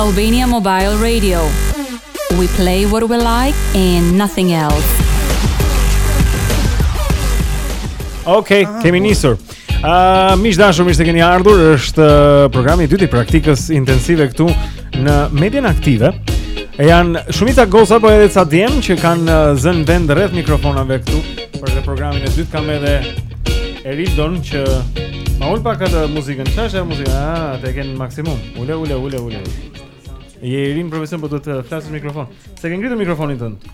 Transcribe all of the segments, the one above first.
Albania Mobile Radio We play what we like and nothing else Ok, kemi nisur uh, Miq të dashur, mirë se keni ardhur është uh, programi i dytë i praktikës intensive këtu në median aktive E janë shumica goca po edhe ca djem që kanë uh, zënë vend rreth mikrofonave këtu Për këtë programin e dytë kam edhe Erildon që ma ul pak atë muzikën. Çfarë është ajo muzika? Ah, e ke në maksimum. Ule, ule, ule, ule. Je i ri në profesion, po duhet të flasësh në mikrofon. S'e ke ngritur mikrofonin tënd.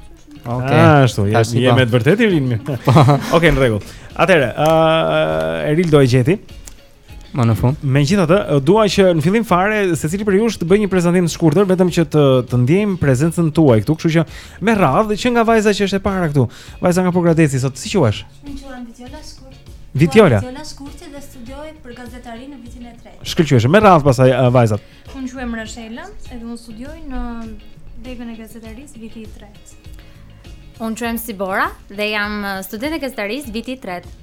Okej. Okay. Ah, ashtu, je, je me të vërtetë i ri. Okej, okay, në rregull. Atëherë, ë uh, Erildo e gjeti. Më në fund. Megjithatë, dua që në fillim fare secili prej jush të bëjë një prezantim të shkurtër vetëm që të të ndjejmë prezencën tuaj këtu, kështu që me radhë që nga vajza që është e para këtu. Vajza nga Pogradeci sot si quhesh? Unë quhem Vitjola Shkurt. Vitjola. Vitjola Shkurt dhe studioj për gazetari në vitin e tretë. Shkëlqyeshëm me radhë pasaj uh, vajzat. Unë quhem Rashela, edhe unë studioj në degën e gazetarisë viti i tretë. Unë quhem Sibora dhe jam studente e gazetarisë viti i tretë.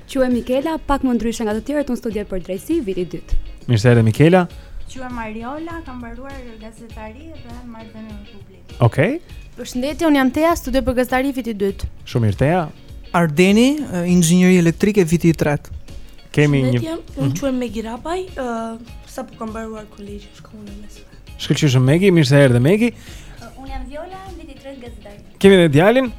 Quhem Mikela, pak më ndryshe nga të tjerët, unë studioj për drejtësi viti i dytë. Mirë se erdhe Mikela. Quhem Mariola, kam mbaruar gazetari dhe marrëdhënie me publik. Okej. Okay. Përshëndetje, unë jam Tea, studioj për gazetari viti i dytë. Shumë mirë Tea. Ardeni, inxhinieri elektrike viti i tretë. Kemi një Unë mhm. quhem Megi Rapaj, uh, sapo kam mbaruar kolegjin, shkollën e mesme. Shkëlqyeshëm Megi, mirë se erdhe Megi. Uh, unë jam Viola, viti i tretë gazetari. Kemi edhe djalin,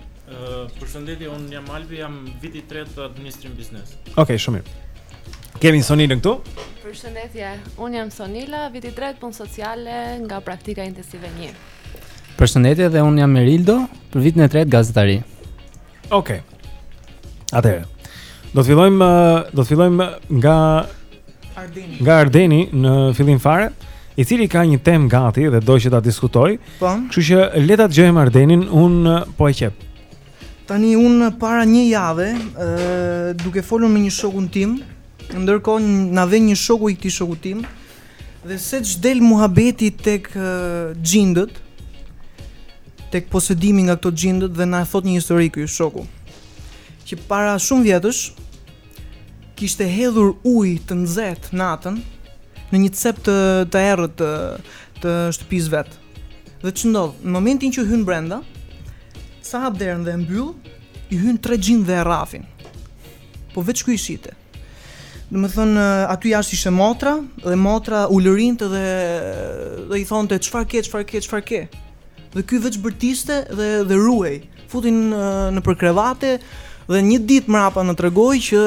Përshëndetje, unë jam Albi, jam viti i tretë te administrim biznes Okej, okay, shumë mirë Kemi Sonilën këtu Përshëndetje, unë jam Sonila, viti i tretë punë sociale nga praktika intensive një Përshëndetje dhe unë jam Erildo, për vitin e tretë gazetari Okej, okay. atërë Do të fillojmë, do të fillojmë nga Ardeni. Nga Ardeni në fillim fare, i cili ka një temë gati dhe do që ta diskutoj. Po. Kështu që le ta dëgjojmë Ardenin, un uh, po e qep. Tani un uh, para një jave, ë uh, duke folur me një shokun tim, ndërkohë na vjen një shoku i këtij shoku tim dhe se ç'del muhabeti tek uh, xhindët, tek posedimi nga këto xhindët dhe na thot një histori ky shoku. Që para shumë vjetësh, kishte hedhur ujë të nxehtë natën në një cep të të errët të të shtëpisë vet. Dhe ç'ndodh? Në momentin që hyn brenda, sa hap derën dhe e mbyll, i hyjnë tre xhind dhe e rrahin. Po veç ky i shihte. Domethënë, aty jashtë ishte motra, dhe motra ulërinte dhe, dhe i thonte çfarë ke, çfarë ke, çfarë ke. Dhe ky veç bërtiste dhe dhe ruhej. Futej në nëpër krevate dhe një ditë mrapa na tregoi që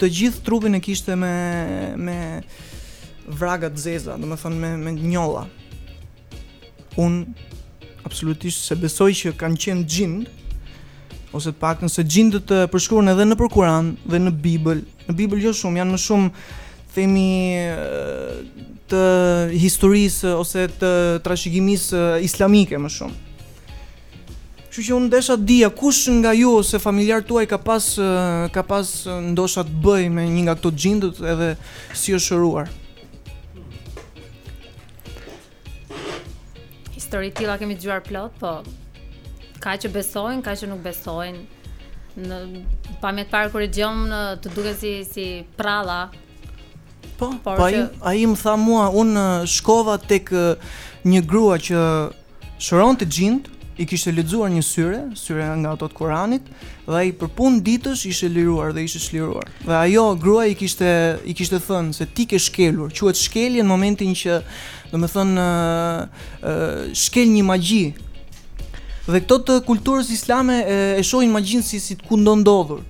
të gjithë trupin e kishte me me vraga të zeza, domethënë me me njolla. Un absolutisht se besoj që kanë qenë xhind ose të paktën se xhindët përshkruhen edhe nëpër Kur'an dhe në Bibël. Në Bibël jo shumë, janë më shumë themi të historisë ose të trashëgimisë islamike më shumë. Kështu që unë desha të dija kush nga ju ose familjar tuaj ka pas ka pas ndoshta të bëjë me një nga këto xhindët edhe si është shëruar. Histori të tilla kemi dëgjuar plot, po ka që besojnë, ka që nuk besojnë. Në pamje të parë kur e dëgjon të duket si si pralla. Po, po ai ai më tha mua un shkova tek një grua që shëronte xhind, i kishte lexuar një sure, sure nga ato të Kuranit Dhe ai për punë ditësh ishte liruar dhe ishte çliruar. Dhe ajo gruaja i kishte i kishte thënë se ti ke shkelur, quhet shkelje në momentin që, domethënë, ë shkel një magji. Dhe këto të kulturës islame e, e shohin magjinë si si të kudondodhur.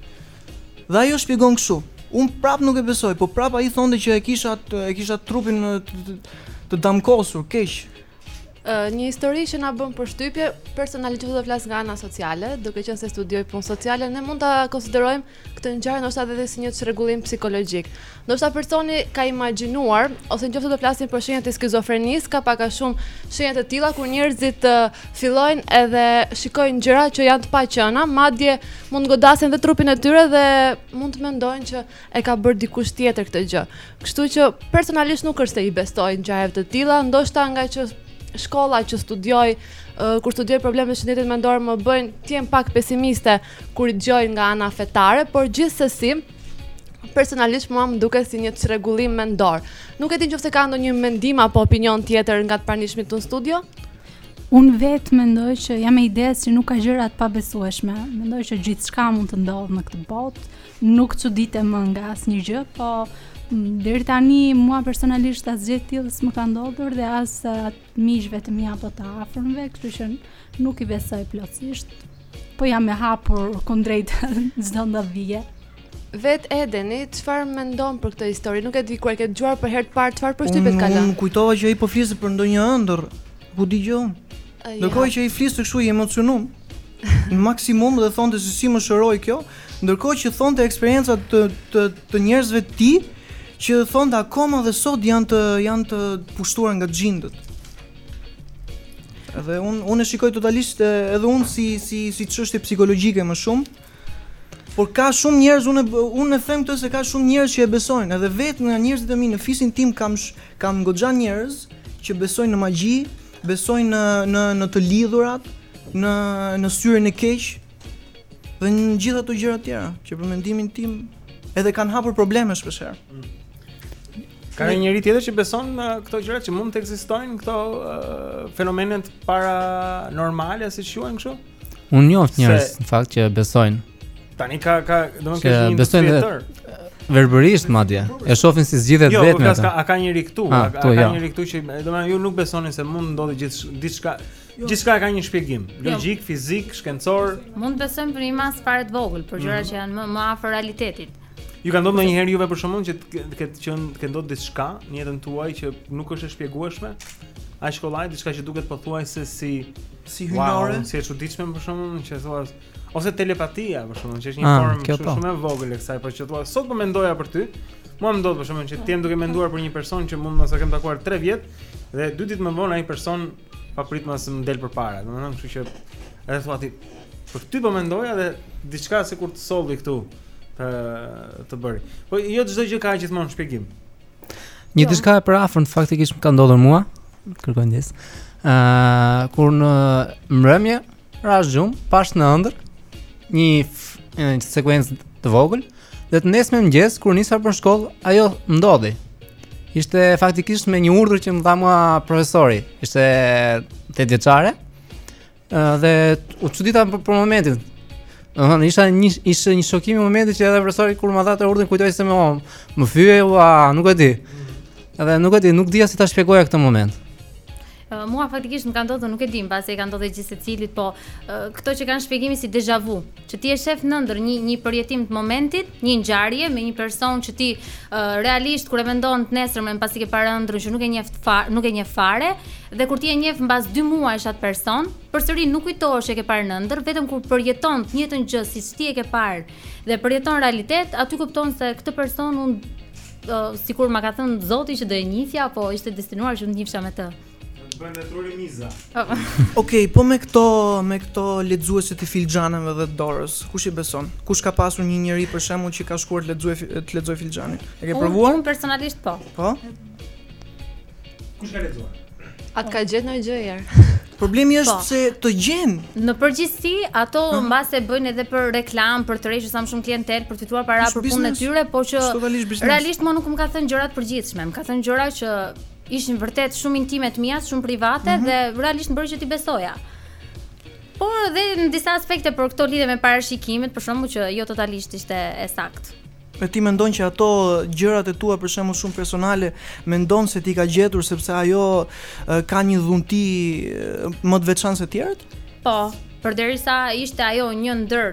Dhe ajo shpjegon kështu. Un prap nuk e besoj, po prap ai thonte që e kisha e kisha trupin të, të, të damkosur, keq. Një histori që na bën përshtypje, personalisht do të flas nga ana sociale, duke qenë se studioj punë sociale, ne mund ta konsiderojmë këtë ngjarje ndoshta edhe si një çrregullim psikologjik. Ndoshta personi ka imagjinuar ose nëse do të flasim për shenjat e skizofrenisë, ka pak a shumë shenja të tilla kur njerëzit uh, fillojnë edhe shikojnë gjëra që janë të paqëna, madje mund të godasin edhe trupin e tyre dhe mund të mendojnë që e ka bërë dikush tjetër këtë gjë. Kështu që personalisht nuk është se i besoj ngjarjeve të tilla, ndoshta ngaqë shkolla që studioj, uh, kur studioj problemet e shëndetit mendor më bëjnë të jem pak pesimiste kur i dëgjoj nga ana fetare, por gjithsesi personalisht mua më duket si një çrregullim mendor. Nuk e di nëse ka ndonjë mendim apo opinion tjetër nga të pranishmit në studio. Un vet mendoj që jam e idesë që nuk ka gjëra të pabesueshme. Mendoj që gjithçka mund të ndodhë në këtë botë, Nuk çuditem më nga asnjë gjë, po deri tani mua personalisht asgjë të tillë s'më ka ndodhur dhe as miqve të mi apo të afërmve, kështu që nuk i besoj plotësisht. Po jam e hapur kundrejt çdo ndodhie. Vet Edeni, çfarë mendon për këtë histori? Nuk e di kur e ke dëgjuar për herë të parë, çfarë përshtypje t'ka lënë? Unë kujtova që ai po fliste për ndonjë ëndërr, ku di gjo. Ndërkohë që ai fliste kështu i emocionum në maksimum dhe thonte se si më shëroi kjo, ndërkohë që thonte eksperienca të të të njerëzve të tij që thonte akoma dhe sot janë të janë të pushtuar nga xhindët. Dhe un un e shikoj totalisht edhe un si si si çështje psikologjike më shumë. Por ka shumë njerëz unë unë e them këtë se ka shumë njerëz që e besojnë, edhe vetë nga njerëzit e mi në fisin tim kam kam goxha njerëz që besojnë në magji, Besojnë në në në të lidhurat, në në syrin e keq dhe në gjithë ato gjëra të tjera që për mendimin tim edhe kanë hapur probleme shpesh herë. Mm. Ka një njeri tjetër që beson në këto gjëra që mund të ekzistojnë këto uh, fenomenet paranormale, siç quhen kështu? Unë njoft njerëz në fakt që besojnë. Tani ka ka domethënë që besojnë dhe verbërisht madje. E shohin si zgjidhje jo, vetëm ata. Jo, ka ka njëri këtu, ah, ka, ka jo. njëri këtu që domethënë ju nuk besoni se mund të ndodhi diçka. Jo. Gjithçka ka një shpjegim, jo. logjik, jo. fizik, shkencor. Mund të besojmë për një masë fare të vogël, për gjëra mm. që janë më më afër realitetit. Ju ka ndodhur ndonjëherë juve për shembull që të ketë qenë të ketë ndodhur diçka në jetën tuaj që nuk është e shpjegueshme? Ashtu fare diçka që duket pothuajse si si hyjnore. Wow, si e çuditshme për shembull që thua ose telepatia për shembull që është një ah, formë shumë po. shumë e vogël e kësaj, por që thua sot po mendoja për ty. Mua më ndodh për shembull që të jem duke menduar për një person që mund mos e kem takuar 3 vjet dhe dy ditë më vonë ai person papritmas më del përpara. Domethënë, kështu që edhe thua ti për ty po mendoja dhe diçka sikur të solli këtu të të bëri. Po jo çdo gjë ka gjithmonë shpjegim. Një diçka e përafërt faktikisht më ka ndodhur mua, kërkoj ndjes. Ëh, uh, kur në mbrëmje rashë në gjumë, pashë në ëndërr, një një sekuencë të vogël, dhe të nesërmen në mëngjes kur nisa për shkollë, ajo ndodhi. Ishte faktikisht me një urdhër që më dha mua profesori. Isha tetë vjeçare. Dhe u çudita për, për momentin. Domethënë isha një ishte një shokim i momentit që edhe profesori kur ma dha atë urdhrin kujtoi se më om, më fyeu a, nuk e di. Edhe nuk e di, nuk dija si ta shpjegoja këtë moment. Uh, mua faktikisht më ka ndodhur, nuk e di, mbase i ka ndodhur gjithë secilit, po uh, këto që kanë shpjegimin si deja vu. Që ti e shef në ëndërr një një përjetim të momentit, një ngjarje me një person që ti uh, realisht kur e mendon të nesërmen pasi ke parë ëndrrën që nuk e njeh fare dhe kur ti e njeh mbas 2 muajsh atë person, përsëri nuk kujtohesh që e ke parë në ëndërr, vetëm kur përjeton të njëjtën gjë siç ti e ke parë dhe përjeton në realitet, aty kupton se këtë person un uh, sikur ma ka thënë Zoti që do e njihja apo ishte destinuar që të njihsha me të. Bën truri miza. Okej, po me këto, me këto lexuesit e filxhaneve dhe dorës, kush i beson? Kush ka pasur një njerëz për shembull që ka shkuar të lexojë të lexojë filxhanin? E ke provuar? Unë personalisht po. Po. Kush ka lexuar? A t'ka gjetë ndonjëherë. Problemi është po. se të gjen. Në përgjithësi, ato ah. mbase bëjnë edhe për reklamë, për të rrejë sa më shumë klientelë, për të fituar para për punën e tyre, po që realisht mua nuk më ka thënë gjëra të përgjithshme, më ka thënë gjëra që Ishin vërtet shumë intime të mia, shumë private mm -hmm. dhe realisht më bëri që t'i besoja. Por dhe në disa aspekte për këto lidhur me parashikimet, për shembull që jo totalisht ishte e saktë. E ti mendon që ato gjërat e tua për shembull shumë personale mendon se t'i ka gjetur sepse ajo ka një dhunti më të veçantë se të tjerët? Po, Përderisa ishte ajo një ndër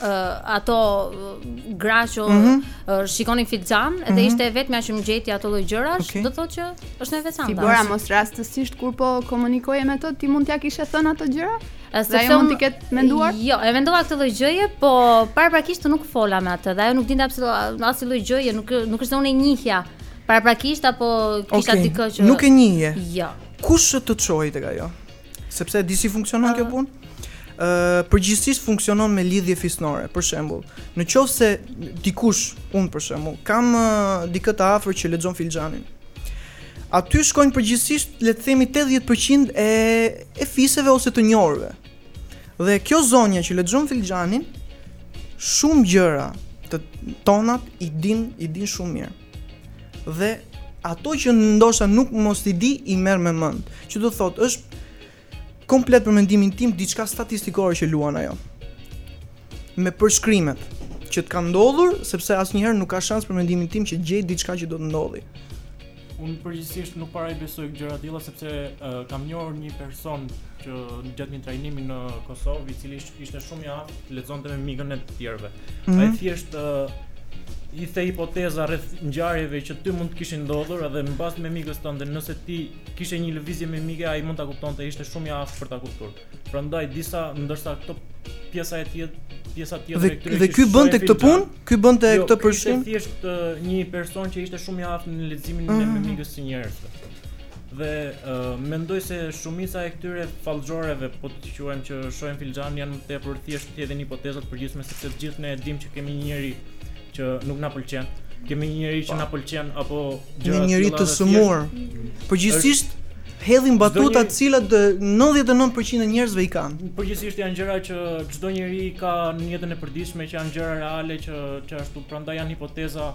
uh, ato gra që mm -hmm. uh, shikonin filxhan mm -hmm. dhe mhm. ishte e vetmja që më gjeti ato lloj gjërash, okay. do të thotë që është më e veçantë. Sigurt mos rastësisht kur po komunikoje me to, ti mund t'ia kishe thënë ato gjëra? Se ajo mund t'i ketë menduar? Jo, e mendova këtë lloj gjëje, po paraprakisht nuk fola me atë, dhe ajo nuk dinte asnjë lloj gjëje, nuk nuk është se unë e njihja paraprakisht apo kisha okay. dikë që Nuk e njihje. Jo. Kush të çoi tek ajo? Sepse di si funksionon kjo punë? Ë, uh, përgjithësisht funksionon me lidhje fisnore, për shembull. Në qoftë se dikush, unë për shembull, kam uh, dikë të afërm që lexon filxhanin. Aty shkojnë përgjithësisht, le të themi 80% e e fiseve ose të njohurve. Dhe kjo zonja që lexon filxhanin shumë gjëra të tonat i di i di shumë mirë. Dhe ato që ndoshta nuk mund t'i dijë i merr me mend, që do të thotë është komplet për mendimin tim diçka statistikore që luan ajo. Me përshkrimet që të kanë ndodhur, sepse asnjëherë nuk ka shans për mendimin tim që të gjejë diçka që do të ndodhë. Unë përgjithësisht nuk para i besoj gjëra të tilla sepse uh, kam njohur një person që gjatë një trajnimi në Kosovë, i cili Ishte shumë i aftë të lexonte mimikën e të tjerëve. Mm -hmm. Ai thjesht uh, hidhte hipoteza rreth ngjarjeve që ty mund të kishin ndodhur edhe në bazë të mimikës tënde, nëse ti kishe një lëvizje mimike, ai mund ta kuptonte, ishte shumë i aftë për ta kuptuar. Prandaj disa ndërsa këto pjesa e tjetë, pjesa tjetër e këtyre. Dhe ky bënte këtë punë? Ky bënte jo, këtë profesion? Jo, thjesht uh, një person që ishte shumë i aftë në leximin mm -hmm. e mhm. mimikës së njerëzve. Dhe mendoj se shumica e këtyre fallxhorëve, po t'i quajmë që shohin filxhan janë më tepër thjesht të hedhin hipoteza të përgjithshme sepse të gjithë ne e dimë që kemi një njeri që nuk na pëlqen. Kemi një njeri që na pëlqen apo gjëra të tilla. Të sëmurë. Përgjithësisht hedhin batuta të cilat 99% e njerëzve i kanë. Përgjithësisht janë gjëra që çdo njeri ka në jetën e përditshme që janë gjëra reale që që ashtu prandaj janë hipoteza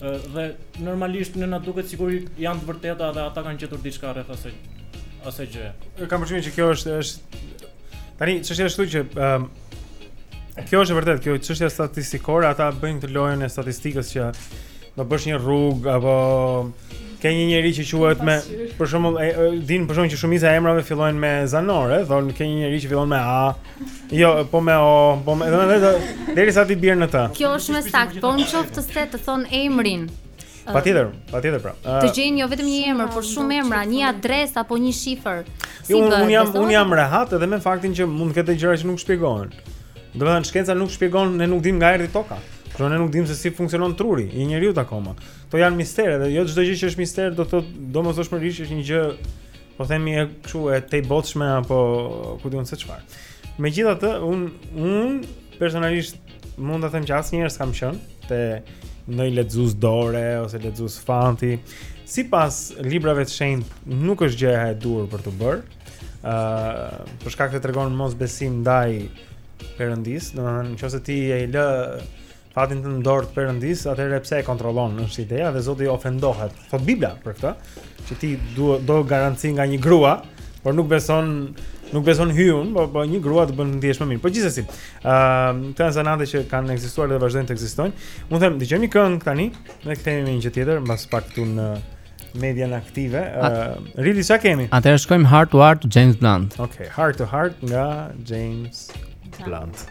Dhe normalisht ne na duket sikur janë të vërteta dhe ata kanë gjetur diçka rreth asaj asaj gjëje. E kam përshtypjen që kjo është është tani çështja është që um, kjo është e vërtetë, kjo çështja statistikore, ata bëjnë këtë lojën e statistikës që do besh një rrugë apo ke një njeri që quhet me për shembull din për shembull që shumica e emrave fillojnë me zanore, thon ke një njeri që fillon me A, Jo, po me o, po me, domethënë derisa t'i bjerë në ta Kjo është më sakt, po në qoftë se të thonë emrin Patjetër, patjetër pra Të gjejnë jo vetëm një emër, por shumë emra, një adresë apo një shifër si jo, Unë jam, un jam rehat edhe me faktin që mund të ketë gjëra që nuk shpjegohen Domethënë shkenca nuk shpjegon, ne nuk dim nga erdhi toka Kjo ne nuk dim se si funksionon truri i njeriut akoma. Kto janë mistere dhe jo çdo gjë që është mister do të thotë domosdoshmërisht është një gjë Po themi e kështu e tejbotshme apo ku di un se çfarë. Megjithatë, un un personalisht mund ta them që asnjëherë s'kam qenë te ndonjë lexues dore ose lexues fanti. Sipas librave të shenjtë nuk është gjëja e duhur për të bërë. ë uh, për shkak se tregon mosbesim ndaj Perëndisë, domethënë në qoftë se ti e lë Fatin tënd n'dorë të perëndisë, atëherë pse e kontrollon është ideja dhe Zoti ofendohet. Thot Bibla për këtë, që ti do do garanci nga një grua, por nuk beson nuk beson hyun, po po një grua të bën të ndihesh më mirë. Po gjithsesi, ë uh, këto janë zanate që kanë ekzistuar dhe vazhdojnë të ekzistojnë. Unë them, dëgjojmë një këngë tani, ne kthehemi me një gjë tjetër mbas pak këtu në median aktive. Ë uh, Rili sa kemi? Atëherë shkojmë Heart to Heart James Blunt. Okej, okay, Heart to Heart nga James Blunt.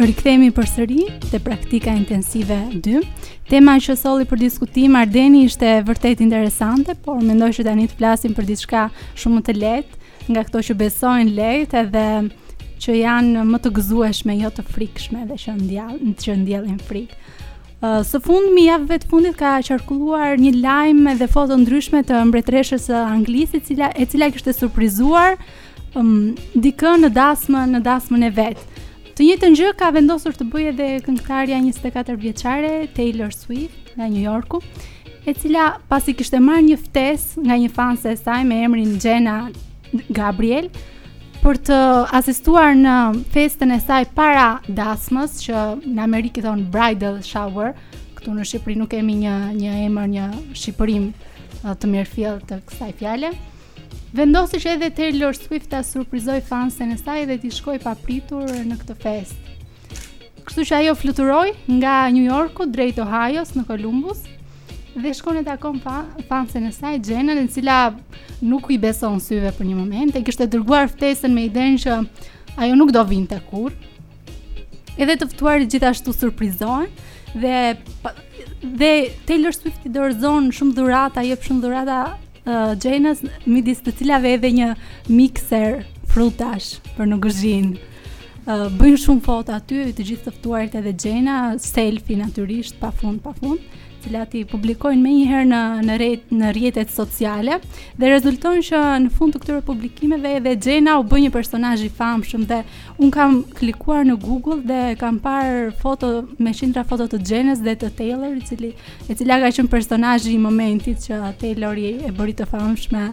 Rikthehemi përsëri te praktika intensive 2. Tema që solli për diskutim Ardeni ishte vërtet interesante, por mendoj që tani të flasim për diçka shumë më të lehtë, nga këto që besojnë lehtë edhe që janë më të gëzueshme, jo të frikshme dhe që ndjellin, që ndjellin frikë. Së fundmi javëve të fundit ka qarkulluar një lajmë dhe foto të ndryshme të mbretëreshës së Anglisë, e cila, e cila kishte surprizuar um, dikë në dasmë, në dasmën e vet. Të njëjtën gjë ka vendosur të bëjë edhe këngëtarja 24 vjeçare Taylor Swift nga New Yorku, e cila pasi kishte marrë një ftesë nga një fanse e saj me emrin Jenna Gabriel për të asistuar në festën e saj para dasmës që në Amerikë i thon bridal shower, këtu në Shqipëri nuk kemi një një emër, një shqipërim uh, të mirëfilltë të kësaj fjale. Vendosi që edhe Taylor Swift ta surprizojë fansen e saj dhe t'i shkojë papritur në këtë festë. Kështu që ajo fluturoi nga New Yorku drejt Ohio-s në Columbus dhe shkon e takon fa, fansen e saj Jenna, e cila nuk i beson syve për një moment, e kishte dërguar ftesën me idenë që ajo nuk do vinte kurrë. Edhe të ftuarit gjithashtu surprizohen dhe dhe Taylor Swift i dorëzon shumë dhurata, jep shumë dhurata uh, Jennës midis të cilave edhe një mikser frutash për në kuzhinë uh, bëjnë shumë foto aty të gjithë të ftuarit edhe Jenna selfie natyrisht pa fund pa fund të cilat i publikojnë menjëherë në, në, rrjet, në rrjetet sociale dhe rezulton që në fund të këtyre publikimeve edhe Jenna u bë një personazh i famshëm dhe unë kam klikuar në Google dhe kam parë foto me shindra foto të Jennës dhe të Taylor i cili e cila ka qenë personazhi i momentit që Taylori e bëri të famshme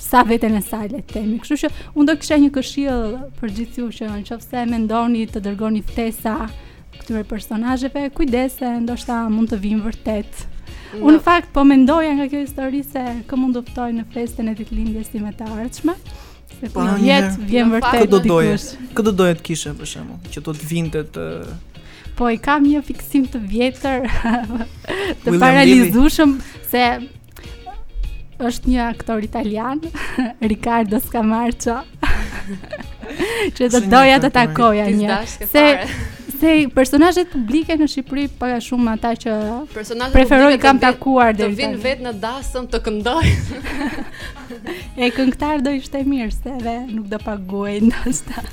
sa veten e saj le të themi. Kështu që unë do kisha një këshillë për gjithë ju që qoftë se mendoni të dërgoni ftesa këtyre personazheve, kujdes se ndoshta mund të vijnë vërtet. No. Unë në fakt po mendoja nga kjo histori se kë mund të ftoj në festën e ditëlindjes time të ardhshme. Se po në jet vjen vërtet. Kë do doje? Kë do doje të kishe për shembull, që do të vinte të Po i kam një fiksim të vjetër të parealizueshëm se është një aktor italian, Riccardo Scamarcio. që do doja të takoja një. Se se personazhet publike në Shqipëri pak a shumë ata që preferoj i kam takuar deri. Të vijnë vetë në dasmë të këndojnë. e këngëtar do ishte mirë se edhe nuk do paguaj ndoshta.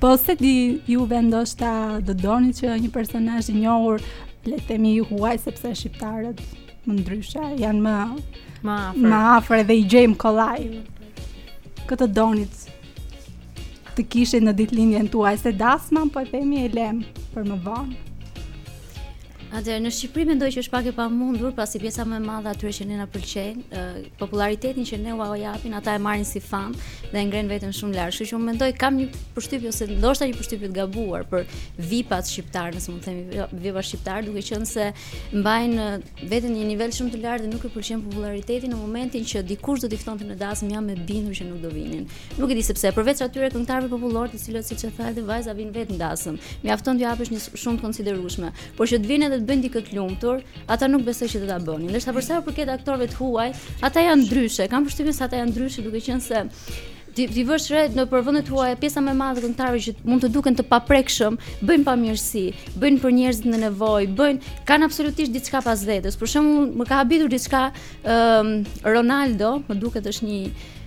Po s'e di juve ndoshta do donit që një personazh i njohur le të themi i huaj sepse shqiptarët më ndryshe janë më më afër. Më afër dhe i gjejmë kollaj. Kë do donit të kishit në ditëlindjen tuaj se dasmën po e themi e lëmë për më vonë. Atëherë në Shqipëri mendoj që është pak e pamundur, pasi pjesa më e madhe e atyre që ne na pëlqejnë, popularitetin që ne ua japin, ata e marrin si famë dhe e ngrenë veten shumë lart. Kështu që unë mendoj kam një përshtypje ose ndoshta një përshtypje të gabuar për VIP-at shqiptarë, nëse mund të themi VIP-a shqiptarë, duke qenë se mbajnë veten në një nivel shumë të lartë dhe nuk e pëlqejnë popularitetin në momentin që dikush do t'i ftonte në dasmë, jam e bindur që nuk do vinin. Nuk e di sepse përveç atyre këngëtarëve popullor, të cilët siç e tha edhe vajza vin vetë në dasëm, mjafton të japësh një shumë të konsiderueshme, por që të vinë edhe të bëjnë dikë të lumtur, ata nuk besoj që do ta bënin. Ndërsa për sa i përket aktorëve të huaj, ata janë ndryshe. Kam përshtypjen se ata janë ndryshe duke qenë se ti ta vësh re nëpër vendet e huaja pjesa më e madhe e këngëtarëve që mund të duken të paprekshëm, bëjnë bamirësi, bëjnë për njerëzit në nevojë, bëjnë kanë absolutisht diçka pas vetes. Për shembull, më ka habitur diçka ëm um, Ronaldo, më duket është një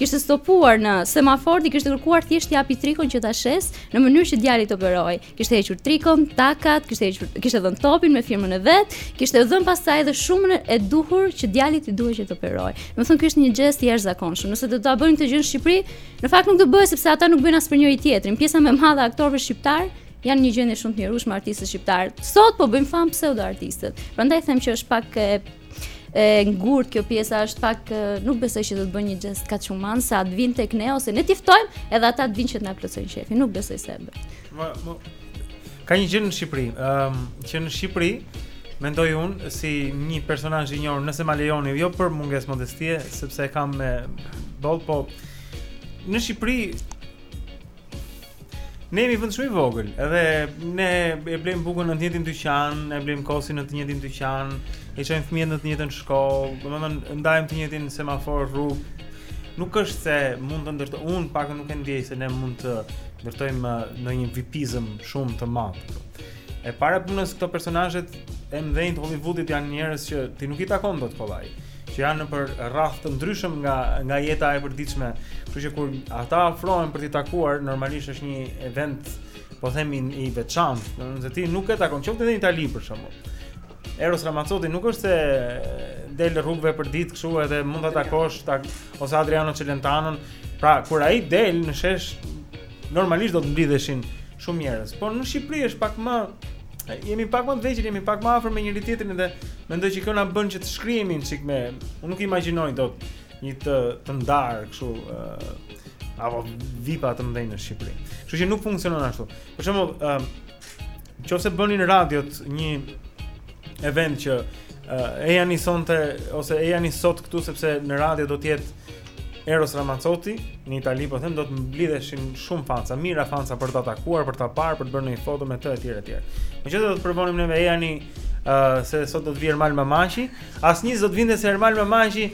kishte stopuar në semafor dhe kishte kërkuar thjesht t'i japë trikon që ta shesë në mënyrë që djali të operohej. Kishte hequr trikon, takat, kishte hequr, kishte dhënë topin me firmën e vet, kishte dhënë pastaj edhe shumën e duhur që djalit i duhej që të operohej. Domethënë ky është një gjest i jashtëzakonshëm. Nëse do ta bëjnë këtë gjë në Shqipëri, në fakt nuk do bëhet sepse ata nuk bëjnë as për njëri-tjetrin. Pjesa më e madhe e aktorëve shqiptarë janë në gjendje shumë të mjerueshme artistët shqiptarë. Sot po bëjnë famë pseudo artistët. Prandaj them që është pak e e ngurtë kjo pjesa është pak nuk besoj që do të bëjnë një gjest kaq human sa të vinë tek ne ose ne t'i ftojmë edhe ata të vinë që të na plotësojnë qejfin nuk besoj se e bëjnë. Ma, ma, ka një gjë në Shqipëri, ëm um, që në Shqipëri mendoj unë si një personazh i njohur nëse ma lejoni jo për mungesë modestie sepse e kam me boll po në Shqipëri Ne jemi vend shumë i vogël, edhe ne e blejmë bukën në të njëjtin dyqan, e blejmë kosin në të njëjtin dyqan, i çojmë fëmijët në të njëjtën shkollë, domethënë ndajmë të njëjtin semafor rrugë. Nuk është se mund të ndërtoj, unë pak nuk e ndjej se ne mund të ndërtojmë uh, ndonjë vipizëm shumë të madh. E para e punës këto personazhet e mëdhenj të Hollywoodit janë njerëz që ti nuk i takon dot kollaj, që janë nëpër rrafsh të ndryshëm nga nga jeta e përditshme. Kështu që kur ata afrohen për t'i takuar, normalisht është një event, po themi i veçantë, domethënë se ti nuk e takon qoftë edhe në Itali për shembull. Eros Ramazzotti nuk është se del rrugëve për ditë kështu edhe mund ta takosh tak, ose Adriano Celentano. Pra, kur ai del në shesh normalisht do të mblidheshin shumë njerëz. Por në Shqipëri është pak më jemi pak më të vegjël, jemi pak më afër me njëri-tjetrin dhe mendoj që kjo na bën që të shkrihemi një çik me. Unë nuk imagjinoj dot një të të ndarë kështu ë uh, apo vipa të mëdhenj në Shqipëri. Kështu që nuk funksionon ashtu. Për shembull, ë uh, qoftë se bënin radiot një event që uh, ejani sonte ose ejani sot këtu sepse në radio do të jetë Eros Ramazzotti, në Itali po them do të mblidheshin shumë fansa, mijëra fansa për ta takuar, për ta parë, për të bërë një foto me të etj etj. Në qoftë se do të provonim neve ejani ë uh, se sot do të vijë Ermal Mamaqi, asnjë s'do të vinte se Ermal Mamaqi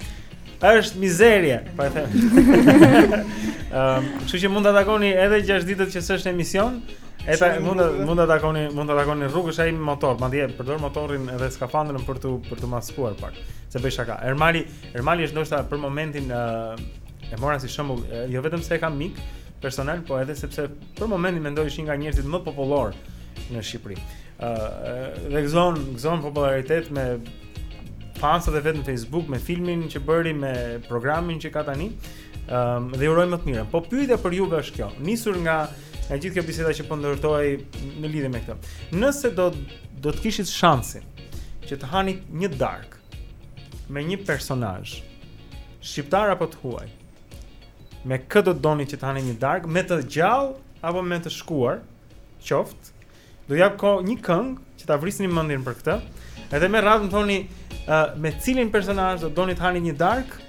është mizerie, po e them. Ëm, ehm, kështu që mund ta takoni edhe 6 ditët që s'është emision. Eta mund mund ta takoni, mund ta takoni rrugësh ai me motor, madje përdor motorin edhe skafandrën për t'u për t'u maskuar pak. Se bëj shaka. Ermali Ermali është ndoshta për momentin ë e mora si shembull, jo vetëm se e kam mik personal, po edhe sepse për momentin mendoj është një nga njerëzit më popullorë në Shqipëri. ë dhe gëzon, gëzon popullaritet me fansat e vet në Facebook, me filmin që bëri, me programin që ka tani. ë dhe i uroj më të mirën. Po pyetja për ju është kjo, nisur nga nga gjithë kjo biseda që po ndërtoj në lidhje me këtë. Nëse do do të kishit shansin që të hani një darkë me një personazh shqiptar apo të huaj. Me kë do doni që të hani një darkë, me të gjallë apo me të shkuar? Qoftë. Do jap kohë një këngë që ta vrisni mendjen për këtë. Edhe me radhë më thoni uh, me cilin personazh do doni të hani një darkë?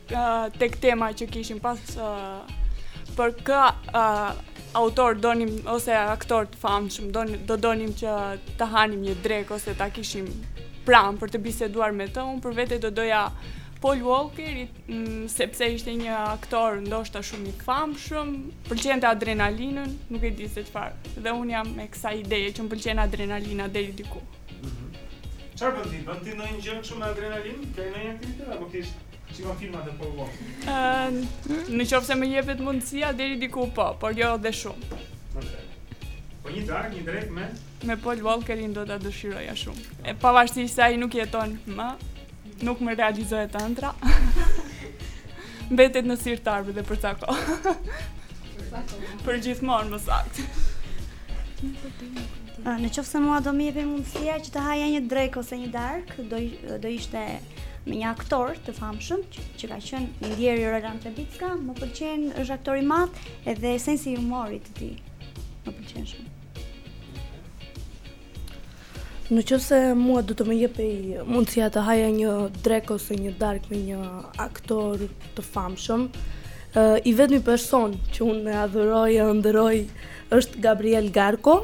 te kjo tema që kishim pas për kë autor donim ose aktor të famshëm donim do donim që të hanim një drekë ose ta kishim pranë për të biseduar me të. Unë për vete do doja Paul Walker-in, mm, sepse ishte një aktor ndoshta shumë i famshëm, pëlqente adrenalinën, nuk e di se çfarë. Dhe unë jam i kësaj ideje që më pëlqen adrenalina deri diku. Mhm. Çfarë bën ti? Bën ti ndonjë gjë kështu me adrenalinë? Ke ndonjë aktivitet apo kish Shikon filmat e Paul Walker. Ëm, në qoftë se më jepet mundësia deri diku po, por jo dhe shumë. Po një darkë, një drekë me me Paul Walkerin do ta dëshiroja shumë. E pavarësisht se ai nuk jeton më, nuk më realizohet kjo ëndrra. Mbetet në sirtar edhe për sa kohë. për gjithmonë më saktë. Në qoftë se mua do më jepej mundësia që të haja një drekë ose një darkë, do, do ishte me një aktor të famshëm që, që ka qenë i ndjeri Roland Trebicka, më pëlqen është aktor i madh edhe sensi i humorit të tij. Më pëlqen shumë. Në qoftë se mua do të më jepej mundësia të haja një drekë ose një darkë me një aktor të famshëm, uh, i vetmi person që unë e adhëroj e ëndërroj është Gabriel Garko,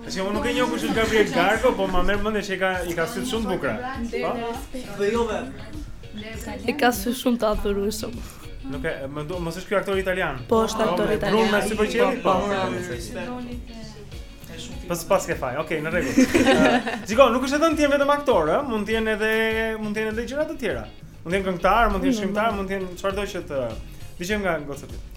A unë nuk e njoh kush është Gabriel Garko, po ma merr mendja që i ka, i ka sytë shumë të bukur. Po? Dhe jo vetëm. I ka sytë shumë të adhurueshëm. Nuk e, më do, mos është ky aktor italian. Po, është po, aktor italian. Bruno me si përqeli? Po, po, po. Po s'pas ke faj. Okej, në rregull. Shiko, nuk është vetëm ti vetëm aktor, ë? Mund të jenë edhe mund të jenë edhe gjëra të tjera. Mund të jenë këngëtar, mund të jenë shkrimtar, mund të jenë çfarëdo që të dëgjojmë nga gocat e tjera.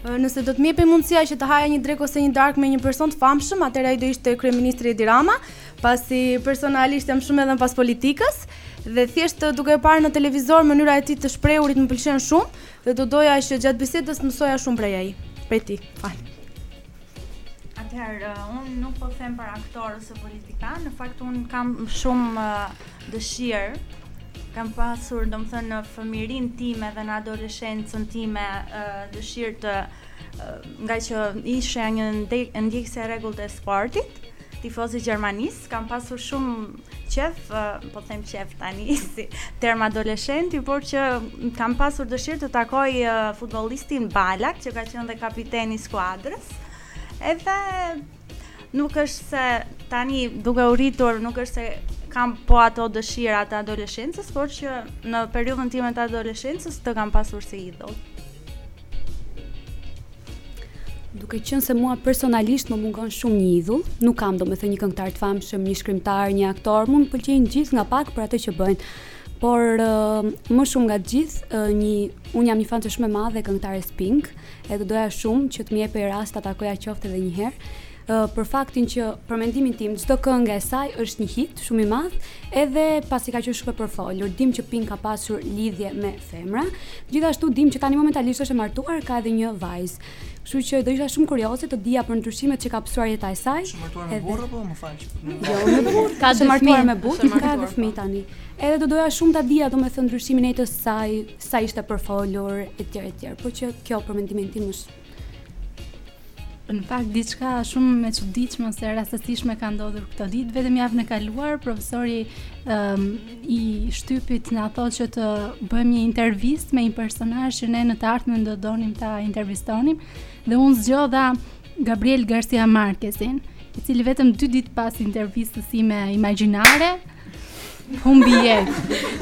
Nëse do të më jepej mundësia që të haja një drek ose një darkë me një person të famshëm, atëherë do ishte kryeministri Edi Rama, pasi personalisht jam shumë e dhënë pas politikës dhe thjesht duke e parë në televizor mënyra e tij të shprehurit më pëlqen shumë dhe do doja që gjatë bisedës të mësoja shumë prej ai. Prej tij. Fal. Atëherë, uh, unë nuk po them për aktorë ose politikanë, në fakt unë kam shumë uh, dëshirë, kam pasur, domethënë, në fëmijërinë time dhe në adoleshencën time uh, dëshirë të, ngaqë isha një ndjekëse e rregullt e sportit, tifoze e Gjermanisë, kam pasur shumë qejf, po them qejf tani si term adoleshenti, por që kam pasur dëshirë të takoj futbollistin Ballack që ka qenë dhe kapiteni i skuadrës. Edhe nuk është se tani duke u rritur, nuk është se kam po ato dëshira të adoleshencës, por që në periudhën time të adoleshencës e kam pasur si idhull. Duke qenë se mua personalisht më mungon shumë një idhull, nuk kam domethënë një këngëtar të famshëm, një shkrimtar, një aktor, mund të më pëlqejnë të gjithë nga pak për atë që bëjnë. Por uh, më shumë nga të gjithë uh, një unë jam një fanse shumë e madhe e këngëtares Pink, edhe do doja shumë që të më jepej rasti ta takoja qoftë edhe një herë. për faktin që për mendimin tim çdo këngë e saj është një hit shumë i madh, edhe pasi ka qenë shumë e përfolur. Dimë që Pink ka pasur lidhje me femra. Gjithashtu dimë që tani momentalisht është e martuar, ka edhe një vajzë. Kështu që do isha shumë kurioze të dija për ndryshimet që ka pësuar jeta e saj. Është martuar me burrë apo më fal? Jo, me burrë. Është martuar me burrë, ka edhe fëmijë tani. Edhe do doja shumë ta dija domethënë ndryshimin e jetës së saj, sa ishte përfolur etj etj. Po që kjo për mendimin tim është Në fakt diçka shumë e çuditshme ose e rastësishme ka ndodhur këto ditë, vetëm javën e kaluar profesori um, i shtypit na thotë që të bëjmë një intervistë me një personazh që ne në të ardhmen do donim ta intervistonim dhe unë zgjodha Gabriel Garcia Marquezin, i cili vetëm 2 ditë pas intervistës sime imagjinare Humbi jetën.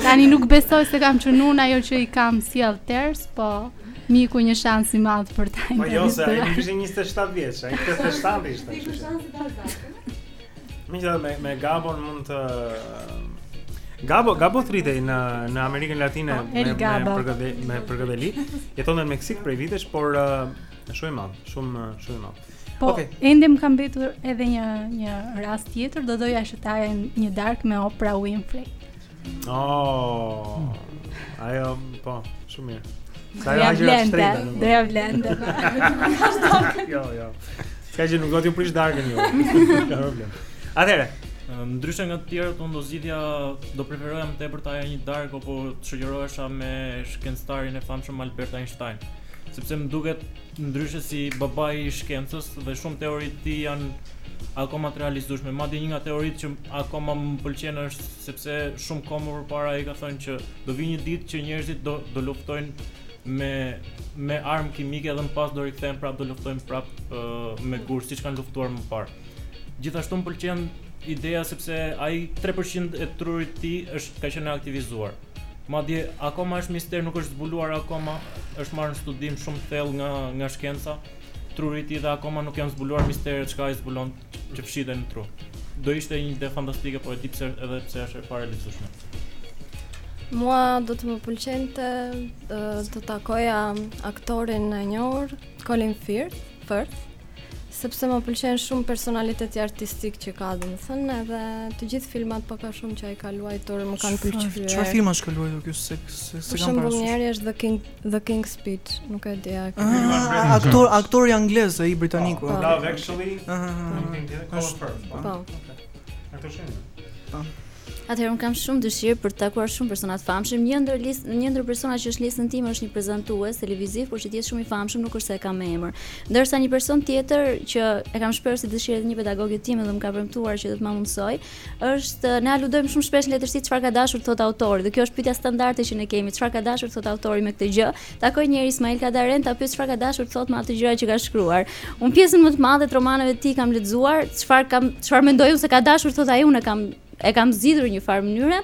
Tani nuk besoj se kam qenë unë ajo që i kam sjellë ters, po më iku një shans i madh për ta intervistuar. Po jo, se ai nuk ishte 27 vjeç, ai 57 ishte. Ti ke shans të dalësh. Më jep me me Gabon mund të Gabo, Gabo thirrej në në Amerikën Latine po, me me përkëdheli me përkëdheli. Jetonte në Meksik prej vitesh, por uh, Shumë i madh, shumë shumë i madh. Po, okay. ende më ka mbetur edhe një një rast tjetër, do doja që të haja një darkë me Oprah Winfrey. Oh. Ajo, po, shumë mirë. Sa ia vlente, do ia vlente. Jo, jo. S'ka që nuk do t'jua prish darkën ju. S'ka problem. Atëherë, ndryshe nga të tjerët, unë do zgjidhja do preferoja më tepër të haja një darkë apo të shoqërohesha me shkencëtarin e famshëm Albert Einstein. sepse më duket ndryshe si babai i shkencës dhe shumë teori të tij janë akoma të realizueshme. Madje një nga teoritë që akoma më pëlqen është sepse shumë kohë më parë ai ka thënë që do vijë një ditë që njerëzit do do luftojnë me me armë kimike dhe më pas do rikthehen prapë do luftojnë prapë uh, me gur siç kanë luftuar më parë. Gjithashtu më pëlqen ideja sepse ai 3% e trurit të tij është ka qenë aktivizuar. Madje akoma është mister, nuk është zbuluar akoma, është marrë në studim shumë thellë nga nga shkenca. Truri i tij dhe akoma nuk janë zbuluar misteret çka i zbulon që fshihen në tru. Do ishte një ide fantastike, por e di pse edhe pse është e parealizueshme. Mua do të më pëlqente të takoja aktorin e njohur Colin Firth, Firth, Sepse më pëlqen shumë personaliteti artistik që ka, domethënë, edhe të gjithë filmat pak a shumë që ai ka luajtur më kanë pëlqyer. Çfarë filma ka luajtur ky se se s'e kam parasysh? Shumë është The King The King's Speech, nuk e di atë. Ah, aktor aktori anglez ai britaniku. Po, po. Love Actually. Ëh. Ah, ah, ah. Është po. Aktor shumë. Po. Atëherë unë kam shumë dëshirë për të takuar shumë persona të famshëm. Një ndër listë, një ndër persona që është në listën time është një prezantues televiziv, por që të jetë shumë i famshëm nuk është se e kam me emër. Ndërsa një person tjetër që e kam shprehur si dëshirë te një pedagoge time dhe më ka premtuar që do të ma mundësojë, është ne aludojmë shumë shpesh në letërsi çfarë ka dashur të thotë autori. Dhe kjo është pyetja standarde që ne kemi, çfarë ka dashur të thotë autori me këtë gjë? Takoj njëherë Ismail Kadaren ta pyes çfarë ka dashur të thotë me ato gjëra që ka shkruar. Unë pjesën më të madhe të romaneve të tij kam lexuar, çfarë kam çfarë mendoj unë se ka dashur të thotë ai unë kam e kam zgjidhur një farë mënyre.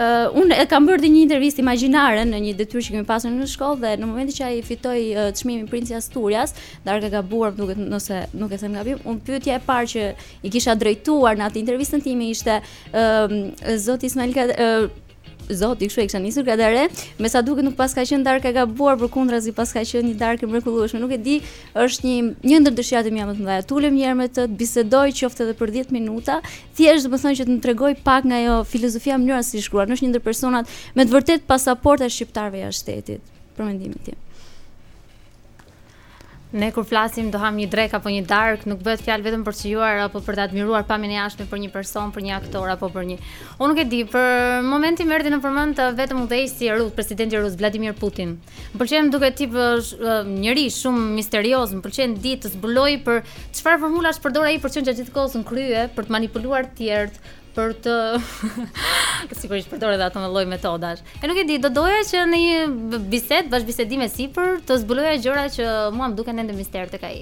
Uh, unë e kam bërë dhe një intervistë imagjinare në një detyrë që kemi pasur në shkollë dhe në momentin që ai fitoi uh, çmimin Princi i Asturias, Darka e gabuar, duket nëse nuk e them gabim, unë pyetja e parë që i kisha drejtuar në atë intervistën time ishte uh, Zoti Ismail Kadare uh, Zoti, kështu e kisha nisur Kadare. Me sa duket nuk paska qenë darkë e gabuar, përkundrazi paska qenë një darkë e mrekullueshme. Nuk e di, është një një ndër dëshirat e mia më të mëdha. T'ulem një herë me të, të bisedoj qoftë edhe për 10 minuta, thjesht domethënë që të më tregojë pak nga ajo filozofia e mënyrës si shkruan. Është një ndër personat me të vërtetë pasaporta e shqiptarëve jashtë shtetit. Për mendimin tim. Ne kur flasim do hamë një drekë apo një darkë, nuk bëhet fjalë vetëm për të shijuar apo për të admiruar pamjen e jashtme për një person, për një aktor apo për një. Unë nuk e di, për momentin më erdhi nëpër mend uh, vetëm udhëheqësi rus, presidenti rus Vladimir Putin. Më pëlqen duket tip uh, uh, njeri shumë misterioz, më pëlqen disi të zbuloj për çfarë formulash përdor ai për të qenë gjatë gjithë kohës në krye, për të manipuluar të tjerët, për të sigurisht përdor edhe ato lloj metodash. E nuk e di, do doja që në një bisedë, bashkëbisedim e sipër, të zbuloja gjëra që mua më duken ende mister tek ai.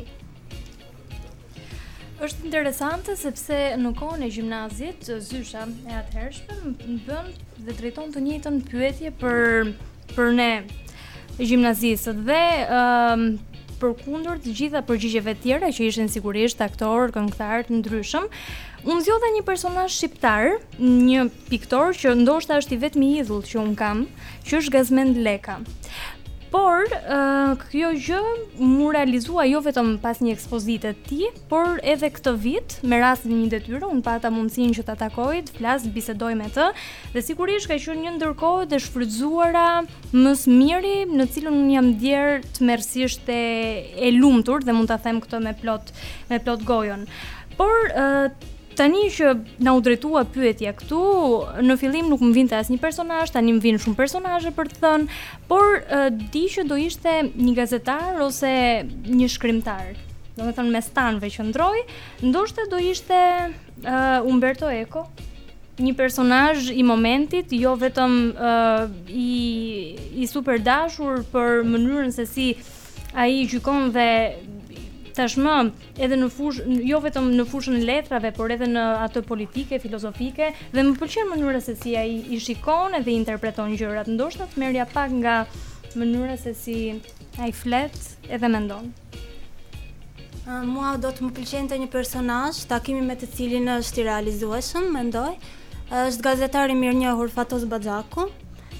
Është interesante sepse në kohën e gjimnazit, zysha e atëhershme më bën dhe drejton të njëjtën pyetje për për ne gjimnazistët dhe um, përkundër të gjitha përgjigjeve tjera që ishin sigurisht aktorë, këngëtarë të ndryshëm. Unë zgjodha një personazh shqiptar, një piktor që ndoshta është i vetmi idhull që unë kam, që është Gazmend Leka. Por, uh, kjo gjë m'u realizua jo vetëm pas një ekspozite të tij, Por edhe këtë vit, me rastin e një detyre, unë pata mundësinë që ta takoj, të flas, të bisedoj me të, dhe sigurisht ka qenë një ndër kohët e shfrytëzuara më së miri, në të cilën unë jam ndier tmerrësisht e e lumtur dhe mund ta them këtë me plot me plot gojën. Por Tani që na u drejtua pyetja këtu, në fillim nuk më vinte asnjë personazh, tani më vijnë shumë personazhe për të thënë, por uh, di që do ishte një gazetar ose një shkrimtar. Domethënë mes tanëve qëndroj, ndoshta do ishte uh, Umberto Eco, një personazh i momentit, jo vetëm uh, i i super dashur për mënyrën se si ai gjykon dhe tashmë edhe në fushë jo vetëm në fushën e letrave, por edhe në atë politike, filozofike dhe më pëlqen mënyra se si ai i shikon edhe interpreton gjërat. Ndoshta të merrja pak nga mënyra se si ai flet edhe mendon. Uh, mua do të më pëlqente një personazh, takimi me të cilin është i realizueshëm, mendoj. Uh, është gazetari i mirënjohur Fatos Baxhaku,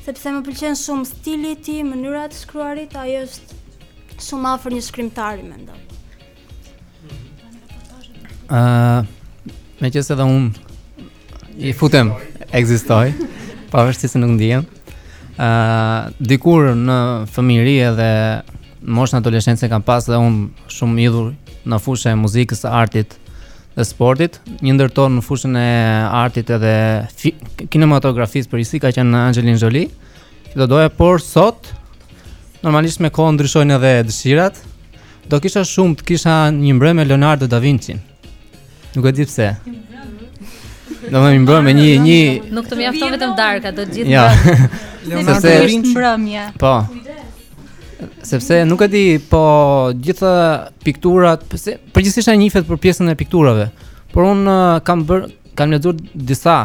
sepse më pëlqen shumë stili i tij, mënyra e të shkruarit, ai është Shumë afër një shkrimtari mendoj. Ëh, uh, meqenëse dhe unë i futem ekzistoj, pavarësisht se nuk ndihem. Ëh, uh, dikur në fëmijëri edhe moshën e adoleshencës kam pas dhe unë shumë idhuj në fushën e muzikës, artit dhe sportit. Një ndër ta në fushën e artit edhe kinematografisë për risi ka qenë Angelina Jolie. Do doja por sot normalisht me kohë ndryshojnë edhe dëshirat. Do kisha shumë të kisha një mbrëmje me Leonardo da Vinci. Nuk e di pse. Do një mbrëmje me një një Nuk të mjafton vetëm darka, do të gjithë. Ja. Leonardo da Vinci. Mbrëmje. Po. Sepse nuk e di, po gjitha pikturat, pse përgjithësisht ai njifet për pjesën e pikturave. Por un uh, kam bërë kam lexuar disa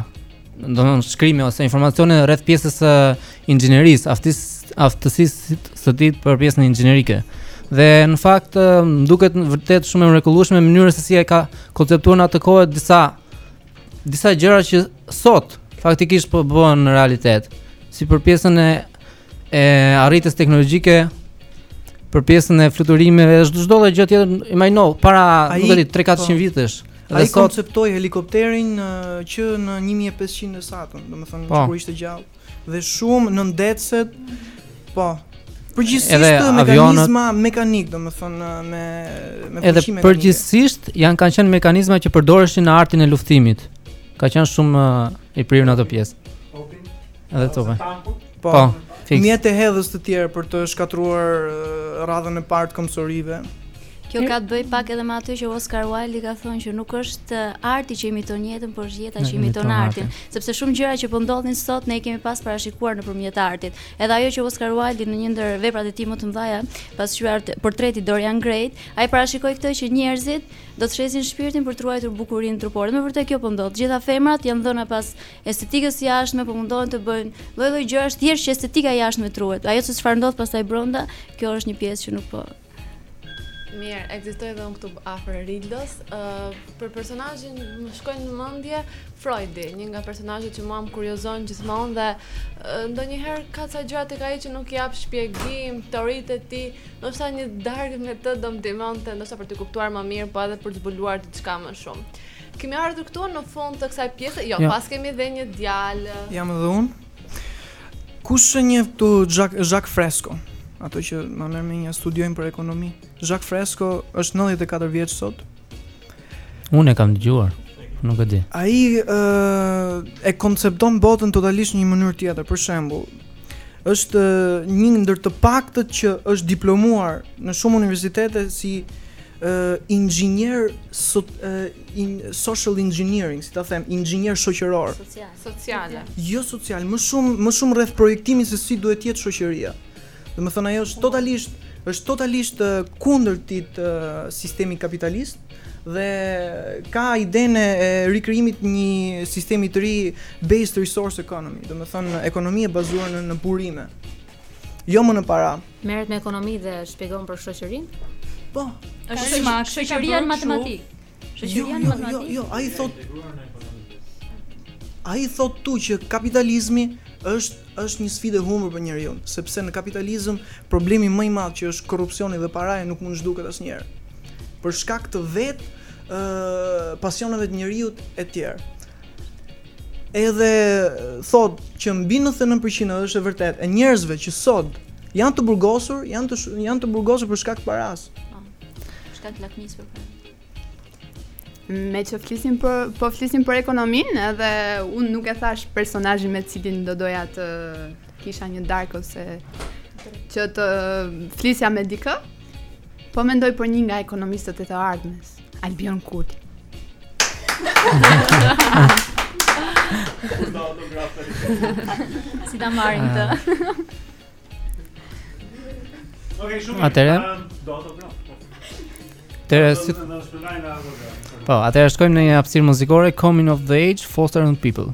do shkrime ose informacione rreth pjesës së inxhinierisë, aftësisë, aftësisë së tij për pjesën inxhinierike. Dhe në fakt më duket vërtet shumë e mrekullueshme mënyra se si ai ka konceptuar në atë kohë disa disa gjëra që sot faktikisht po bëhen realitet, si për pjesën e e arritjes teknologjike për pjesën e fluturimeve është çdo gjë tjetër imagjino para 3-400 po. vitesh. Ai sot... konceptoi helikopterin që në 1500 e sa, domethënë po. kur ishte gjallë dhe shumë nga shpikjet po Përgjithsisht edhe mekanizma avionët, mekanik, domethënë me me fuqi mekanike. Edhe përgjithsisht janë kanë qenë mekanizma që përdoreshin në artin e luftimit. Ka qenë shumë i prirur në atë pjesë. Edhe topin. Po. po Mjete hedhëse të tjera për të shkatërruar radhën e parë të këmbësorisë. Kjo ka të bëjë pak edhe me atë që Oscar Wilde ka thënë që nuk është arti që imiton jetën, por është jeta që imiton artin, sepse shumë gjëra që po ndodhin sot ne i kemi pas parashikuar nëpërmjet artit. Edhe ajo që Oscar Wilde në një ndër veprat e tij më të mëdha, pas quajtur Portreti Dorian Gray, ai parashikoi këtë që njerëzit do të shesin shpirtin për të ruajtur bukurinë trupore. Në vërtetë kjo po ndodh. Gjitha femrat janë dhënë pas estetikës jashtme po mundohen të bëjnë lloj-lloj gjërash thjesht që estetika e jashtme të ruhet. Ajo se çfarë ndodh pastaj brenda, kjo është një pjesë që nuk po Mirë, ekzistoj dhe unë këtu afër Ridlos. Ë uh, për personazhin më shkon në mendje Freudi, një nga personazhet që mua më kuriozon gjithmonë dhe uh, ndonjëherë ka ca gjëra tek ai që nuk i jap shpjegim, teoritë e tij, ndoshta një darkë me të do më ndihmonte, ndoshta për të kuptuar më mirë, po edhe për të zbuluar diçka më shumë. Kemi ardhur këtu në fund të kësaj pjese. Jo, jo. pas kemi dhe një djalë. Jam edhe unë. Kush e njeh këtu Jacque Jacque Fresco? Ato që merren me studiojnë për ekonomi. Jacque Fresco është 94 vjeç sot. Unë e kam dëgjuar. Nuk e di. Ai ë e koncepton botën totalisht në një mënyrë tjetër. Për shembull, është një ndër të paktët që është diplomuar në shumë universitete si inxhinier social engineering, si ta them, inxhinier shoqëror. Social. Jo social, më shumë më shumë rreth projektimit se si duhet të jetë shoqëria. Domethënë ajo është totalisht është totalisht kundër këtij sistemi kapitalist dhe ka idenë e rikrijimit një sistemi të ri based resource economy, domethënë ekonomi e bazuar në në burime. Jo më në para. Merret me ekonomi dhe shpjegon për shoqërinë? Po, është shumë aq shoqëria në matematikë. Shoqëria jo, në jo, jo, matematikë. Jo, jo, ai thotë Ai thotë tu që kapitalizmi është është një sfidë e humbur për njeriun, sepse në kapitalizëm problemi më i madh që është korrupsioni dhe paraja nuk mund të zhduket asnjëherë. Për shkak të vetë ë uh, pasioneve të njeriut etj. edhe thotë që mbi 99% dhe është e vërtetë e njerëzve që sot janë të burgosur, janë të janë të burgosur për shkak të parasë. Po. Shkak të lakmisë për para. Meqë flisim për, po flisim për ekonominë edhe unë nuk e thashë personazhin me cilin do doja të kisha një darkë ose që të flisja me dikë, po mendoj për një nga ekonomistët e të ardhmes. Albion Kuti. Si ta marrim të? Okej, shumë. Atëre. Do ato pra. Atëre si Po, atëre shkojmë në një hapësirë muzikore Coming of Age Foster the People.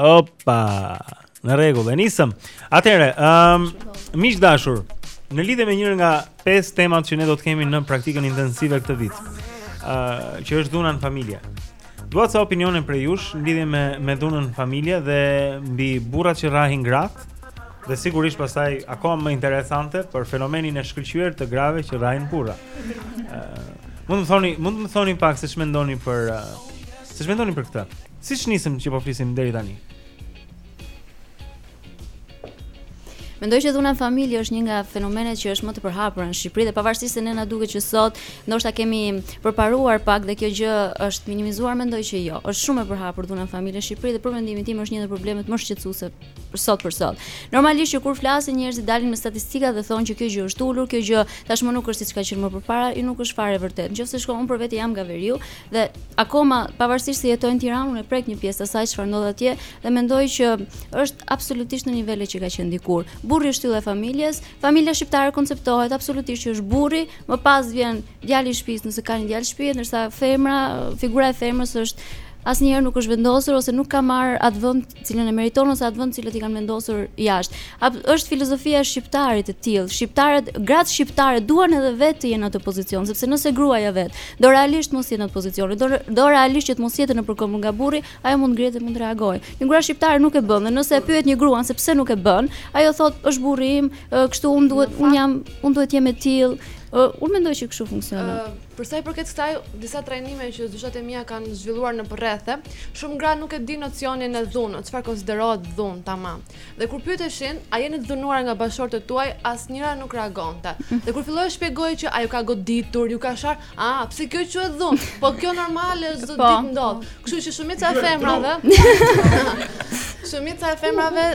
Opa. Në rregull, e nisëm. Atëherë, ëm, um, miq të dashur, në lidhje me njërën nga pesë temat që ne do të kemi në praktikën intensive këtë vit, ë, uh, që është dhuna në familje. Dua ca opinione prej jush në lidhje me me dhunën në familje dhe mbi burrat që rrahin gratë. Dhe sigurisht pastaj akoma më interesante për fenomenin e shkëlqyer të grave që rrahin burrat. Ë mund të thoni, mund të më thoni pak se ç'mendoni për se ç'mendoni për këtë. Siç nisëm që po flisim deri tani. Mendoj që dhuna në familje është një nga fenomenet që është më të përhapura në Shqipëri dhe pavarësisht se ne na duket që sot ndoshta kemi përparuar pak dhe kjo gjë është minimizuar, mendoj që jo. Është shumë e përhapur dhuna në familje në Shqipëri dhe për mendimin tim është një ndër problemet më shqetësuese për sot për sot. Normalisht që kur flasin njerëzit dalin me statistika dhe thonë që kjo gjë është ulur, kjo gjë tashmë nuk është siç ka qenë më përpara, i nuk është fare e vërtetë. Nëse shkon unë për vete jam nga veriu, Dhe akoma pavarësisht se jetoj në Tiranë, unë e prek një pjesë të asaj çfarë ndodh atje dhe mendoj që është absolutisht në nivelet që ka qenë dikur. Burri është ylli i familjes, familja shqiptare konceptohet absolutisht që është burri, më pas vjen djali i shtëpisë nëse ka një djalë shtëpia, ndërsa femra, figura e femrës është asnjëherë nuk është vendosur ose nuk ka marrë atë vend cilën e meriton ose atë vend të cilin i kanë vendosur jashtë. Është filozofia e shqiptarit e tillë? Shqiptarët, gratë shqiptare duan edhe vetë të jenë në atë pozicion, sepse nëse gruaja vetë do realisht mos jetë në atë pozicion, do do realisht që të mos jetë e nëpërkëmbur nga burri, ajo mund të ngrihet dhe mund të reagojë. Një grua shqiptare nuk e bën dhe nëse e pyet një grua se pse nuk e bën, ajo thotë është burri im, kështu unë duhet, unë jam, unë duhet të jem e tillë. Unë mendoj që kështu funksionon. Për sa i përket kësaj, disa trajnime që zyshat e mia kanë zhvilluar nëpër rrethe, shumë gra nuk e di nocionin e dhunës, çfarë konsiderohet dhunë tamam. Dhe kur pyeteshin, a jeni të dhunuar nga bashkëshortët tuaj, asnjëra nuk reagonte. Dhe kur filloi të shpjegojë që a ju ka goditur, ju ka sharë, a, pse kjo quhet dhunë? Po kjo normale çdo ditë ndodh. Kështu që shumica e femrave Shumica e femrave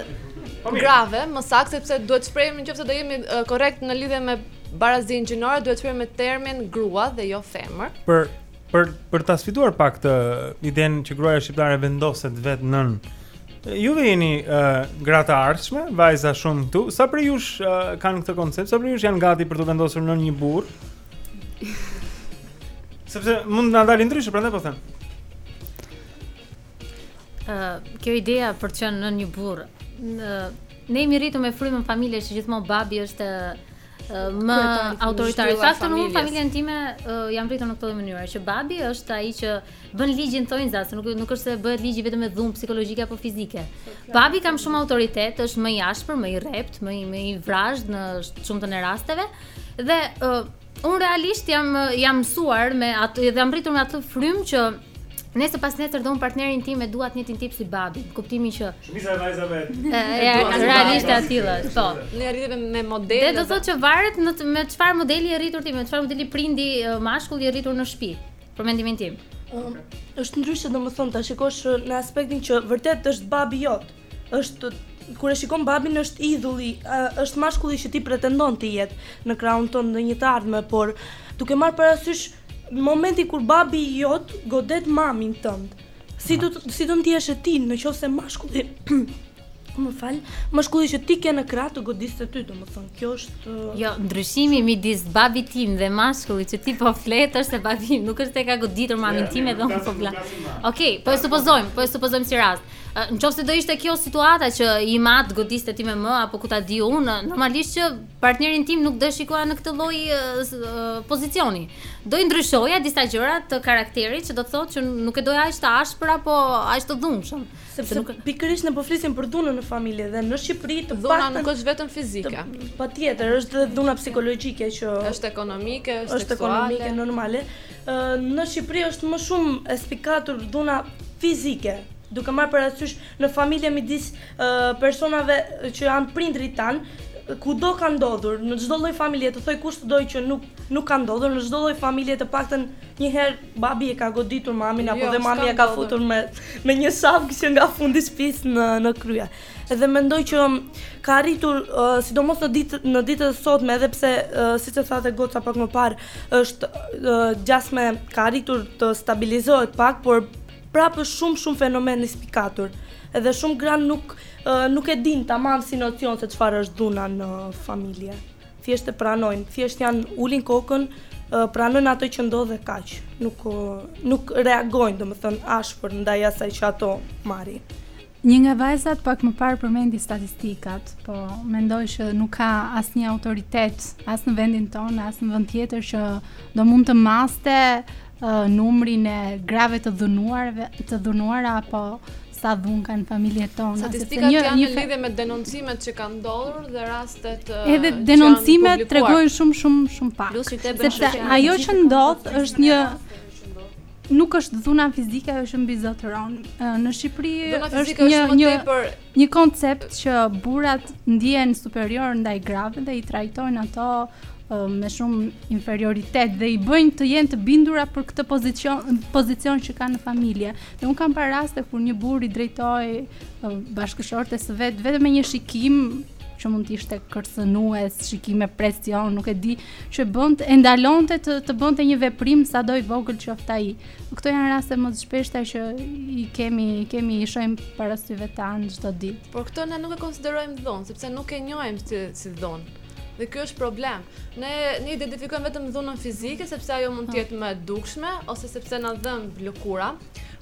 grave, më saktë sepse duhet të shprehemi nëse do jemi korrekt në lidhje me Barazinë gjinore duhet të referohemi me termin grua dhe jo femër. Për për për ta sfiduar pak këtë idenë që gruaja shqiptare vendoset vetë nën Ju jeni uh, gra të ardhshme, vajza shumë këtu. Sa prej jush uh, kanë këtë koncept? Sa prej jush janë gati për t'u vendosur nën një burrë? Sepse mund të na dalin ndryshe, prandaj po them. Ëh, uh, kjo ideja për të qenë nën një burrë, në Ne jemi rritur me frymën në familje që gjithmonë babi është më autoritar. Në fakt unë në familjen time uh, jam rritur në këtë mënyrë që babi është ai që bën ligjin ta zëmë, se nuk nuk është se bëhet ligji vetëm me dhunë psikologjike apo fizike. Babi ka më shumë autoritet, është më i ashpër, më i rreptë, më i më i vrazhdë në shumtën e rasteve dhe uh, Unë realisht jam jam mësuar me atë dhe jam rritur me atë frymë që Nesër pasnesër dhe unë partnerin tim e dua të njëjtin tip si babi, në kuptimin që shumica e vajzave e realisht e tilla, po. Ne rritemi me modele. Dhe do të thotë që varet në me çfarë modeli je rritur ti, me çfarë modeli prindi mashkull je rritur në shtëpi, për mendimin tim. Um, është ndryshe domethënë ta shikosh në aspektin që vërtet është babi jot. Është kur e shikon babin është idhulli, është mashkulli që ti pretendon të jetë në krahun tënd në një të ardhme, por duke marrë parasysh momentin kur babi jot godet mamin tënd. Si do si do ndiheshe ti në qoftë se mashkulli më fal, mashkulli që ti ke në krah të godiste ty, domethënë kjo është Jo, ndryshimi midis babit tim dhe mashkullit që ti po flet është se babi nuk është se ka goditur mamin tim edhe unë po flas. Okej, po e supozojmë, po e supozojmë si rast. Në qoftë se do ishte kjo situata që im atë godiste time ëmë, apo ku ta di unë, normalisht që partnerin tim nuk do e shikoja në këtë lloj pozicioni. Do i ndryshoja disa gjëra te karakteri që do të thotë që nuk e doja aq të ashpër apo aq të dhunshëm. Sepse nuk... pikërisht ne po flisnim për dhunë në familje dhe në Shqipëri dhuna të paktën... nuk është vetëm fizike. Patjetër, është dhe dhuna psikologjike që... është ekonomike, është, është ekonomike, normale. Në Shqipëri është më shumë e spikatur dhuna fizike, duke marrë parasysh në familje midis personave që janë prindërit tanë, kudo ka ndodhur, në çdo lloj familje, të thojë kush të dojë që nuk nuk ka ndodhur, në çdo lloj familje të paktën një herë babi e ka goditur mamin apo jo, dhe mami e ka futur me me një shapkë që nga fundi i shtëpisë në në krye. Edhe mendoj që ka arritur, sidomos në ditë në ditët e sotme, edhe pse siç e tha goca pak më parë, është gjasme ka arritur të stabilizohet pak, por prapë shumë shumë fenomen i spikatur. Edhe shumë gra nuk nuk e dinë tamam si nocion se çfarë është dhuna në familje. Thjesht e pranojnë, thjesht janë ulin kokën, pranojnë atë që ndodh dhe kaq. Nuk nuk reagojnë, domethënë, ashpër ndaj asaj që ato marrin. Një nga vajzat pak më parë përmendi statistikat, po mendoj që nuk ka asnjë autoritet as në vendin tonë, as në vend tjetër që do mund të maste uh, numrin e grave të dhunuarve, të dhunuara apo sa dhunë kanë familjet tona. Statistikat janë një fe... lidhje me denoncimet që kanë ndodhur dhe rastet uh, Edhe denoncimet tregojnë shumë shumë shumë pak. Sepse ajo që ndodh është një Nuk është dhuna fizike, ajo që mbizotëron. Në Shqipëri është një një tepër... një koncept që burrat ndihen superiorë ndaj grave dhe i trajtojnë ato me shumë inferioritet dhe i bëjnë të jenë të bindura për këtë pozicion pozicion që kanë në familje. Dhe unë kam parë raste kur një burrë i drejtoi bashkëshortes së vet vetëm me një shikim që mund të ishte kërcënues, shikim me presion, nuk e di, që bënte e ndalonte të të bënte një veprim sado i vogël qoftë ai. Këto janë raste më të shpeshta që i kemi i kemi i shohim para syve tanë çdo ditë. Por këto ne nuk e konsiderojmë dhunë, sepse nuk e njohim si si dhunë. Dhe ky është problem. Ne ne identifikojmë vetëm dhunën fizike sepse ajo mund të jetë më e dukshme ose sepse na dhëmb lëkura.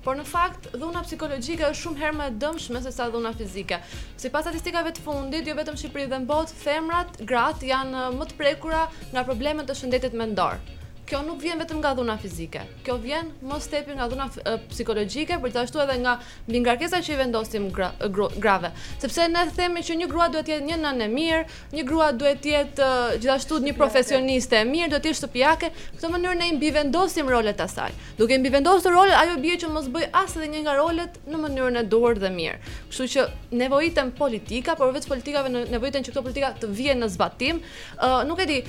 Por në fakt, dhuna psikologjike është shumë herë më e dëmshme se sa dhuna fizike. Sipas statistikave të fundit, jo vetëm në Shqipëri dhe në botë, femrat, gratë janë uh, më të prekura nga problemet e shëndetit mendor. Kjo nuk vjen vetëm nga dhuna fizike. Kjo vjen më së tepërmi nga dhuna uh, psikologjike, por gjithashtu edhe nga mbingarkesa që i vendosim gra, uh, gru, grave. Sepse ne themi që një grua duhet të jetë një nënë e mirë, një grua duhet të jetë gjithashtu një profesioniste e mirë, duhet të jetë shtëpiake. Në këtë mënyrë ne i mbivendosim rolet asaj. Duke mbivendosur rolet ajo bie që mos bëjë as edhe një nga rolet në mënyrën e duhur dhe mirë. Kështu që nevojiten politika, por veç politikave nevojiten që këto politika të vihen në zbatim. Ë uh, nuk e di,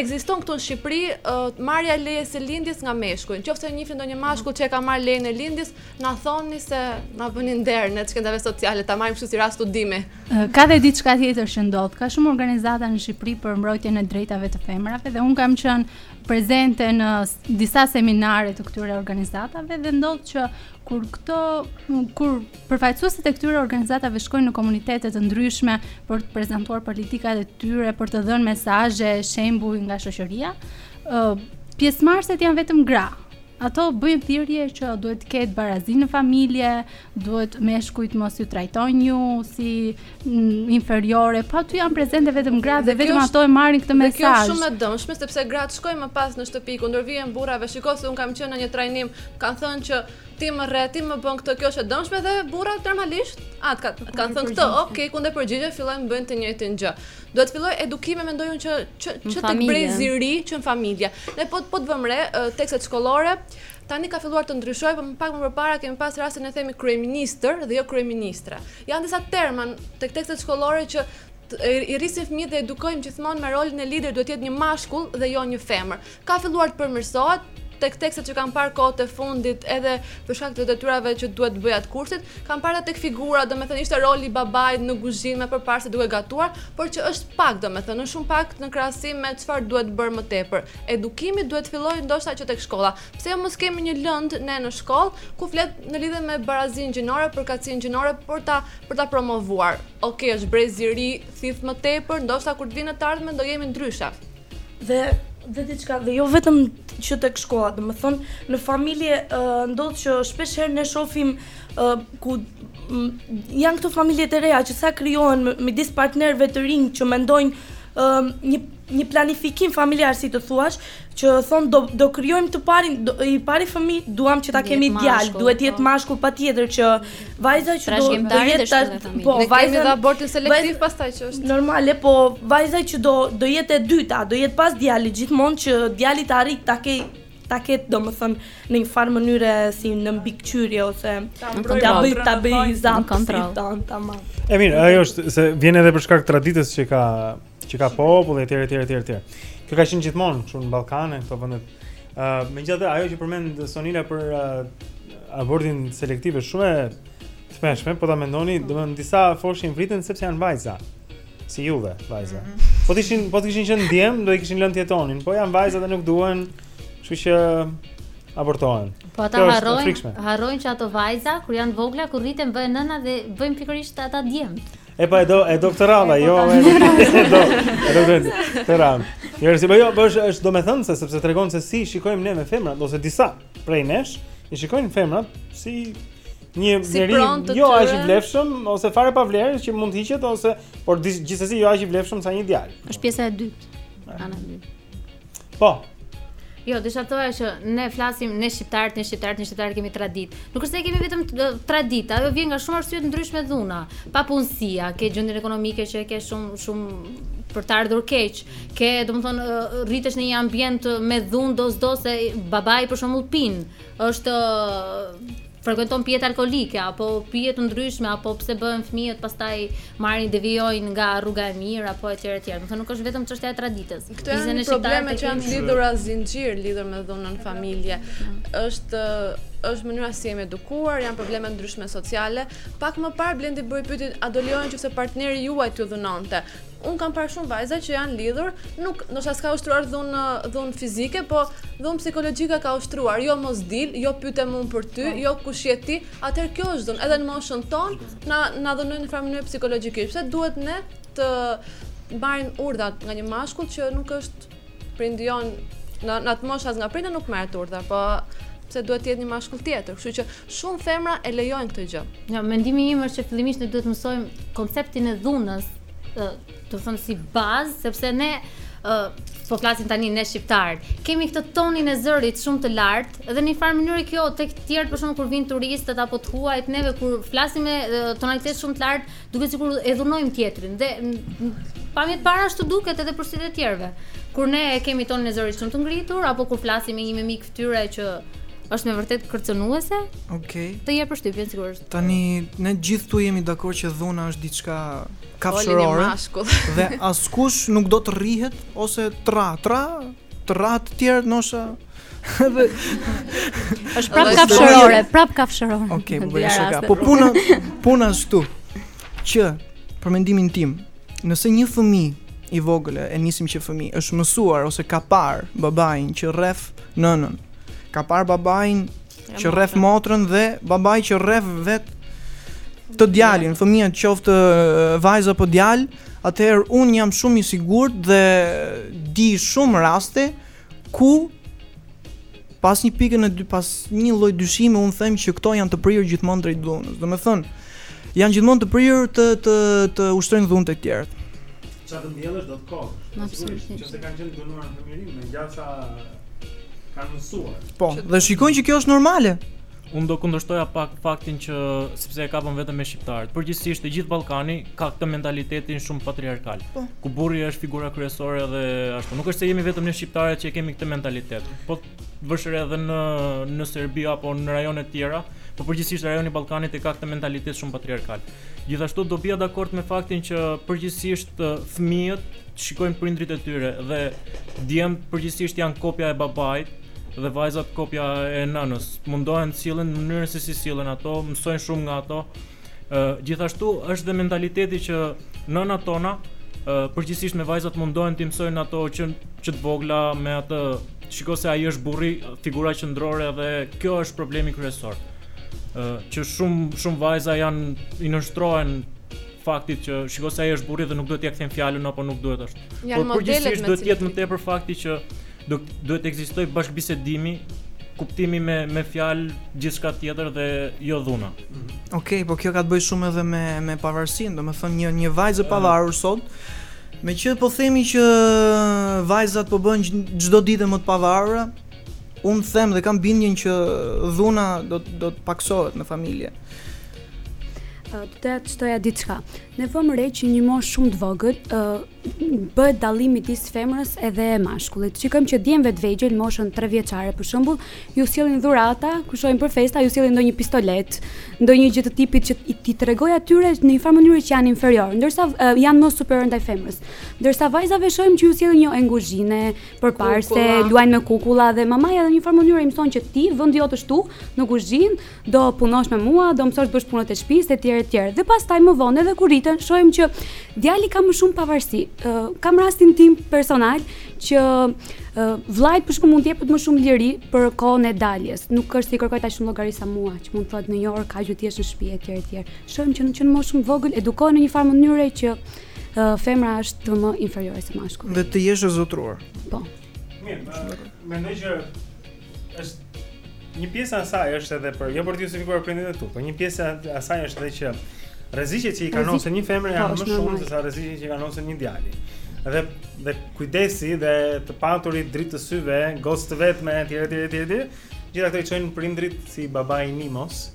ekziston këtu në Shqipëri uh, marrja e lejes së lindjes nga meshkujt. Nëse e njihni ndonjë mashkull që e ka marrë lejen e lindjes, na thoni se na bëni nder ne shkencave sociale, ta marrim kështu si rast studimi. Uh, ka dhe diçka tjetër që ndodh. Ka shumë organizata në Shqipëri për mbrojtjen e të drejtave të femrave dhe unë kam qenë prezente në disa seminare të këtyre organizatave dhe ndodh që kur këto kur përfaqësueset e këtyre organizatave shkojnë në komunitete të ndryshme për të prezantuar politikat e tyre, për të dhënë mesazhe, shembuj nga shoqëria, ë pjesëmarrësit janë vetëm gra. Ato bëjnë thirrje që duhet të ketë barazi në familje, duhet meshkujt mos ju trajtojnë ju si mm, inferiore, po aty janë prezente vetëm gratë dhe vetëm ato e marrin këtë mesazh. Kjo është shumë e dëmshme sepse gratë shkojnë më pas në shtëpi kundërvihen burrave. Shiko se un kam qenë në një trajnim, kanë thënë që ti më rre, ti më bën këtë, kjo është e dëmshme dhe burrat normalisht ato që kanë thënë këtë, ok, kundërpërgjigje fillojnë bëjnë të njëjtën gjë. Duhet të fillojë edukimi mendoj unë që që, që tek brezi i ri, që në familje. Ne po po t'i vëmë re tekstet shkollore, Tani ka filluar të ndryshojë, por më pak më përpara kemi pas rastin e themi kryeministër dhe jo kryeministre. Janë disa terma tek tekstet shkollore që i rrisin fëmijët dhe edukojmë gjithmonë me rolin e lider duhet të jetë një mashkull dhe jo një femër. Ka filluar të përmirësohet, tek tekstet që kam parë kohët e fundit edhe për shkak të detyrave që duhet të bëja të kursit, kam parë tek figura, domethënë ishte roli i babait në kuzhinë me përparëse duke gatuar, por që është pak domethënë, është shumë pak në krahasim me çfarë duhet bërë më tepër. Edukimi duhet të fillojë ndoshta që tek shkolla. Pse jo mos kemi një lëndë ne në shkollë ku flet në lidhje me barazinë gjinore, përkatësinë gjinore për ta për ta promovuar. Ok, është brezi i ri, thith më tepër, ndoshta kur të vijë në të ardhmen do jemi ndryshe. Dhe dhe diçka, dhe jo vetëm që tek shkolla, domethënë në familje ndodh që shpesh herë ne shohim ku janë këto familje të reja që sa krijohen midis partnerëve të rinj që mendojnë një Një planifikim familjar si të thuash, që thon do do krijojmë të parin do, i pari fëmijë, duam që ta kemi djalë, po. duhet të jetë mashkull patjetër që vajza që do të jetë ta, po vajza do aborti selektiv pastaj që është normale, po vajza që do do jetë e dyta, do jetë pas djalit gjithmonë që djali të arrijë ta ke ta ketë domethënë në një farë mënyre si në mbikëqyrje ose ta bëj ta bëj zap nën kontroll. E mirë, ajo është se vjen edhe për shkak të traditës që ka Që ka popull etj etj etj etj. Kjo ka qenë gjithmonë kështu në Ballkan e këto vende. Ë, uh, megjithatë ajo që përmend Sonila për uh, abortin selektiv është shumë e tmerrshme, po ta mendoni, domethënë disa foshnje vriten sepse janë vajza si juve, vajza. Mm -hmm. Po t'ishin, po t'ishin që djem, do i kishin lënë të jetonin, po janë vajza dhe nuk duan, kështu që abortohen. Po ata harrojnë, harrojnë që ato vajza kur janë të vogla, kur rriten bëhen nëna dhe bëjnë pikërisht ata djem. Epo e do, e doktorata, jo, e do, e do, e doktorata. Jo, si, po jo, po është, është domethënë se, sepse tregon se si i shikojmë ne me femrat ose disa prej nesh, i shikojnë femrat si një si njeri jo aq i vlefshëm ose fare pa vlerë që mund të hiqet ose por gjithsesi jo aq i vlefshëm sa një djalë. Është pjesa e dytë. Ana e dytë. Po. Jo, desha të thoja që ne flasim ne shqiptarët, ne shqiptarët, ne shqiptarët kemi traditë. Nuk është se kemi vetëm traditë, ajo vjen nga shumë arsye të ndryshme dhuna. Papunësia, ke gjendjen ekonomike që e ke shumë shumë për të ardhur keq. Ke, domethënë, rritesh në një ambient me dhunë do s'do se babai për shembull pin. Është frekuenton pijet alkoolike apo pije të ndryshme apo pse bëhen fëmijët pastaj marrin devijojnë nga rruga e mirë apo etj etj. Domethënë nuk është vetëm çështja e traditës. Këto janë probleme që janë lidhura zinxhir lidhur me dhunën familje. Është është mënyra si jemi edukuar, janë probleme ndryshme sociale. Pak më parë Blendi bëri pyetjen, a do lejoni nëse partneri juaj t'ju dhunonte? Unë kam parë shumë vajza që janë lidhur, nuk ndoshta s'ka ushtruar dhunë dhunë fizike, po dhunë psikologjike ka ushtruar. Jo mos dil, jo pyetmë unë për ty, po. jo kush je ti. Atëherë kjo është dhunë, edhe në moshën tonë na na dhunojnë në farë mënyrë psikologjikisht. Pse duhet ne të marrim urdhrat nga një mashkull që nuk është Prindi jon në në atë moshë as nga prindi nuk merr urdhra, po pse duhet të jetë një mashkull tjetër. Kështu që shumë femra e lejojnë këtë gjë. Ja, mendimi im është që fillimisht ne duhet të mësojmë konceptin e dhunës, ë, domethënë si bazë, sepse ne ë po flasim tani ne shqiptarët. Kemi këtë tonin e zërit shumë të lartë dhe në një farë mënyrë kjo tek të tjerë për shembull kur vijnë turistët apo të huajt, neve kur flasim me tonalitet shumë të lartë, Duket sikur e dhunojmë tjetrin dhe pamje të parë ashtu duket edhe për sytë e të tjerëve. Kur ne e kemi tonin e zërit shumë të ngritur apo kur flasim me një mimik fytyre që është me vërtet kërcënuese. Okej. Të jep përshtypjen sigurisht. Tani ne gjithë këtu jemi dakord që dhuna është diçka kafshërore. dhe askush nuk do të rrihet ose tra tra tra të tjerë nosha Është prap kafshërore, prap kafshërore. Okej, po bëj shaka. Po puna puna është këtu. Që për mendimin tim, nëse një fëmijë i vogël e nisim që fëmijë është mësuar ose ka parë babain që rreh nënën, ka parë babain që rreh motrën dhe babai që rreh vetë djalin, fëmijën qoftë vajzë apo djalë, atëherë unë jam shumë i sigurt dhe di shumë raste Ku pa as një pikën e dy pa as një lloj dyshimi unë them që këto janë të prirë gjithmonë drejt dhunës. Domethën janë gjithmonë të prirë të të të ushtrojnë dhunë tek tjerët. Çfarë të mbjellësh do të korrësh. Sigurisht, nëse kanë qenë dhunuar në fëmijëri, me gjasa kanë mësuar. Po, dhe shikojnë që kjo është normale. Unë do kundërshtoja pak faktin që sepse e kapëm vetëm me shqiptarët. Përgjithsisht i gjithë Ballkani ka këtë mentalitetin shumë patriarkal. Po. Ku burri është figura kryesore dhe ashtu. Nuk është se jemi vetëm ne shqiptarët që e kemi këtë mentalitet. Po vë re edhe në në Serbi apo në rajone të tjera, po përgjithsisht rajoni i Ballkanit e ka këtë mentalitet shumë patriarkal. Gjithashtu do bija dakord me faktin që përgjithsisht fëmijët shikojnë prindrit e tyre dhe djemtë përgjithsisht janë kopja e babait, Dhe vajzat, kopja e nënës, mundohen të sillen në mënyrën se si sillen ato, mësojnë shumë nga ato. Ë gjithashtu është dhe mentaliteti që nënat tona ë përgjithsisht me vajzat mundohen të mësojnë ato që që të vogla me atë shiko se ai është burri, figura qendrore dhe kjo është problemi kryesor. Ë që shumë shumë vajza janë i nënshtrohen faktit që shiko se ai është burri dhe nuk duhet t'ia kthen fjalën apo nuk duhet është. Por përgjithsisht duhet të jetë më tepër fakti që Do duhet të ekzistojë bashkëbisedimi, kuptimi me me fjalë gjithçka tjetër dhe jo dhuna. Mhm. Okej, okay, po kjo ka të bëjë shumë edhe me me pavarësinë, domethënë një një vajzë e pavarur sot meqë po themi që vajzat po bëhen çdo ditë më të pavarura, unë them dhe kam bindjen që dhuna do do të paksohet në familje. Të të shtoja diçka. Ne vëmë re që në moshë shumë të vogël, bëhet dallim midis femrës edhe e mashkullit. Shikojmë që djemve të vegjël, në moshën 3 vjeçare për shembull, u sjellin dhurata, kur shkojnë për festa, u sjellin ndonjë pistoletë, ndonjë gjë të tipit që t'i tregojë atyre në një farë mënyrë që janë inferiorë, ndërsa uh, janë më superiorë ndaj femrës. Ndërsa vajzave shohim që u sjellin një enë kuzhine, përparëse, luajnë me kukulla dhe mamaja në një farë mënyrë i mëson që ti vendi yt është këtu në kuzhinë, do punosh me mua, do mësosh të bësh punët e shtëpisë etj etj. Dhe pastaj më vonë edhe kur rriten, shohim që djali ka më shumë pavarësi. Uh, kam rastin tim personal që uh, vllajt për shembull mund t'i jepet më shumë liri për kohën e daljes. Nuk është se i kërkohet aq shumë llogari sa mua, që mund të thotë në një orë kaq të jesh në shtëpi etj etj. Shohim që në moshë shumë të vogël edukohen në një farë mënyre që uh, femra është më inferiore se mashkulli. Dhe të jesh e zotëruar. Po. Mirë, mendoj që Është një pjesë e asaj është edhe për jo për të justifikuar prindërit e tu, por një pjesë e asaj është edhe që rreziqet që i kanosen një femre janë po, më shumë se sa rreziqet që i kanosen një djali. Dhe dhe kujdesi dhe të paturit dritë të syve, gocën e vetme etj etj etj. Gjithë këto i çojnë prindërit si babai i Nimos.